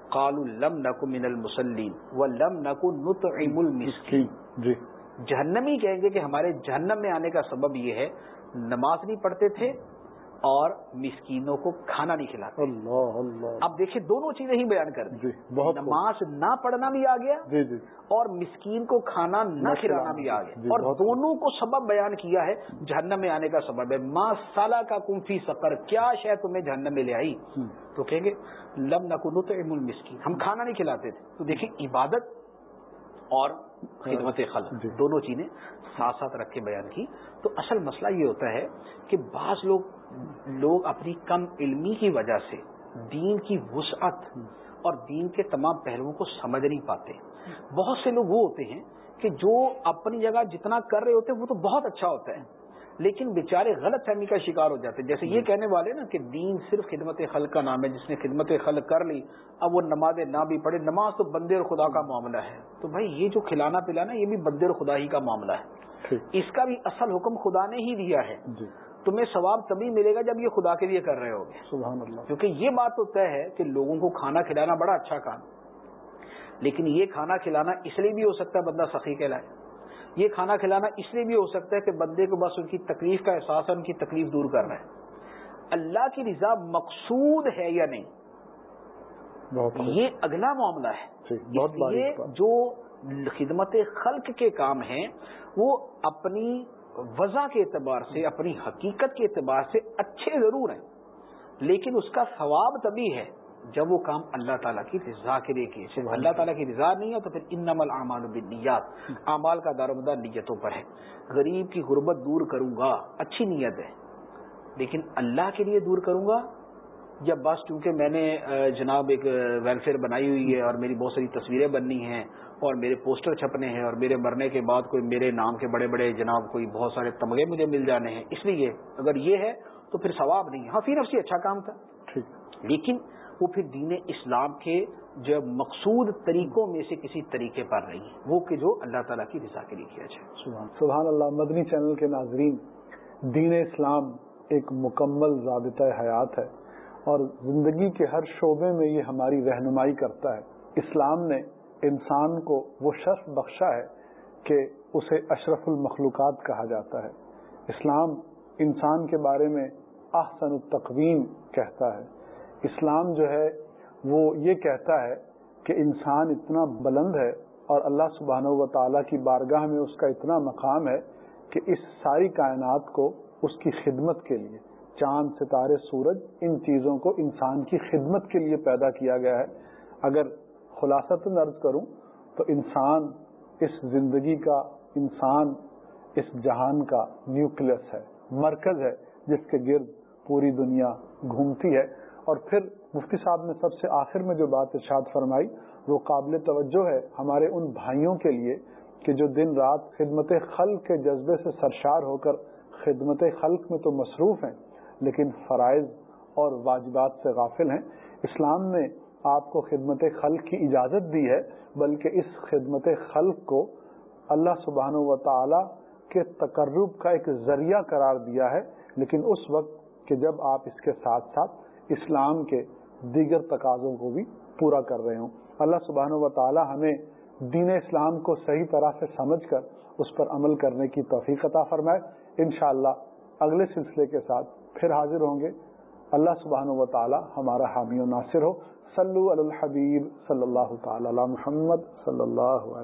قالو لم نکو من المسلین و لم نکو نطعم المسکین۔ جی۔ جہنمی کہیں گے کہ ہمارے جہنم میں آنے کا سبب یہ ہے نماز نہیں پڑھتے تھے اور مسکینوں کو کھانا نہیں کھلاتے۔ اللہ اللہ۔ اب دیکھیں دونوں چیزیں ہی بیان کر جی دی بہت نماز نہ پڑھنا بھی آ گیا جی جی۔ اور مسکین کو کھانا نہ کھلانا بھی آ جی، گیا۔ اور بہت دونوں کو سبب بیان کیا ہے جہنم میں آنے کا سبب۔ ہے ماں سالہ کا کمفی سفر کیا شہ تمہیں جہنم میں لے آئی؟ تو کہیں گے لم نقنت المسکین ہم کھانا نہیں کھلاتے تھے۔ تو دیکھیں عبادت اور خدمت خلق جی۔ دونوں چیزیں ساتھ ساتھ رکھ کے بیان کی۔ تو اصل مسئلہ یہ ہوتا ہے کہ بعض لوگ لوگ اپنی کم علمی کی وجہ سے دین کی وسعت اور دین کے تمام پہلوؤں کو سمجھ نہیں پاتے۔ بہت سے لوگ وہ ہوتے ہیں کہ جو اپنی جگہ جتنا کر رہے ہوتے ہیں وہ تو بہت اچھا ہوتا ہے لیکن بیچارے غلط فہمی کا شکار ہو جاتے ہیں۔ جیسے یہ کہنے والے نا کہ دین صرف خدمت خلق کا نام ہے جس نے خدمت خلق کر لی اب وہ نماز نہ بھی پڑھے۔ نماز تو بندے اور خدا کا معاملہ ہے۔ تو بھائی یہ جو کھلانا پلانا یہ بھی بندے اور خدا ہی کا معاملہ ہے۔ اس کا بھی اصل حکم خدا نے ہی دیا ہے۔ جی۔ تمہیں ثواب تبھی ملے گا جب یہ خدا کے لیے کر رہے ہوگے۔ سبحان اللہ۔ کیونکہ یہ بات تو طے ہے کہ لوگوں کو کھانا کھلانا بڑا اچھا کام لیکن یہ کھانا کھلانا اس لیے بھی ہو سکتا ہے بندہ سخی کہلائے۔ یہ کھانا کھلانا اس لیے بھی ہو سکتا ہے کہ بندے کو بس ان کی تکلیف کا احساس ہے ان کی تکلیف دور کرنا ہے اللہ کی رضا مقصود ہے یا نہیں۔ یہ اگلا معاملہ ہے۔ باریک بات۔ جو خدمت خلق کے کام ہیں وہ اپنی وضع کے اعتبار سے، اپنی حقیقت کے اعتبار سے اچھے ضرور ہیں، لیکن اس کا ثواب تبھی ہے جب وہ کام اللہ تعالیٰ کی رضا کے لیے کیے۔ صرف اللہ تعالیٰ کی رضا نہیں ہے تو پھر ان نمل بالنیات۔ اعمال کا دار و مدار نیتوں پر ہے۔ غریب کی غربت دور کروں گا، اچھی نیت ہے، لیکن اللہ کے لیے دور کروں گا؟ یا بس، چونکہ میں نے جناب ایک ویلفیئر بنائی ہوئی ہے اور میری بہت ساری تصویریں بننی ہیں اور میرے پوسٹر چھپنے ہیں اور میرے مرنے کے بعد کوئی میرے نام کے بڑے بڑے جناب کوئی بہت سارے تمغے مجھے مل جانے ہیں۔ اس لیے اگر یہ ہے تو پھر ثواب نہیں ہاں فی نفسی اچھا کام تھا۔ ٹھیک۔ لیکن وہ پھر دین اسلام کے جو مقصود طریقوں میں سے کسی طریقے پر ہے۔ وہ کہ جو اللہ تعالیٰ کی رضا کے لیے کیا جائے۔ سبحان سبحان اللہ مدنی چینل کے ناظرین دین اسلام ایک مکمل ضابطۂ حیات ہے اور زندگی کے ہر شعبے میں یہ ہماری رہنمائی کرتا ہے۔ اسلام نے انسان کو وہ شرف بخشا ہے کہ اسے اشرف المخلوقات کہا جاتا ہے۔ اسلام انسان کے بارے میں احسن التقویم کہتا ہے۔ اسلام جو ہے، وہ یہ کہتا ہے کہ انسان اتنا بلند ہے اور اللہ سبحانہ و تعالیٰ کی بارگاہ میں اس کا اتنا مقام ہے کہ اس ساری کائنات کو اس کی خدمت کے لیے، چاند، ستارے، سورج، ان چیزوں کو انسان کی خدمت کے لیے پیدا کیا گیا ہے۔ اگر خلاصت عرض کروں، تو انسان اس زندگی کا، انسان اس جہان کا نیوکلس ہے، مرکز ہے، جس کے گرد پوری دنیا گھومتی ہے۔ اور پھر مفتی صاحب نے سب سے آخر میں جو بات ارشاد فرمائی، وہ قابل توجہ ہے ہمارے ان بھائیوں کے لیے کہ جو دن رات خدمت خلق کے جذبے سے سرشار ہو کر خدمت خلق میں تو مصروف ہیں، لیکن فرائض اور واجبات سے غافل ہیں۔ اسلام نے آپ کو خدمت خلق کی اجازت دی ہے، بلکہ اس خدمت خلق کو اللہ سبحانہ و تعالی کے تقرب کا ایک ذریعہ قرار دیا ہے۔ لیکن اس وقت کہ جب آپ اس کے ساتھ ساتھ اسلام کے دیگر تقاضوں کو بھی پورا کر رہے ہوں۔ اللہ سبحانہ و تعالی ہمیں دین اسلام کو صحیح طرح سے سمجھ کر اس پر عمل کرنے کی توفیق عطا فرمائے۔ انشاءاللہ اگلے سلسلے کے ساتھ پھر حاضر ہوں گے۔ اللہ سبحانہ و تعالی ہمارا حامی و ناصر ہو۔ صلو علی الحبیب صلی اللہ تعالی علی محمد صلی اللہ علیہ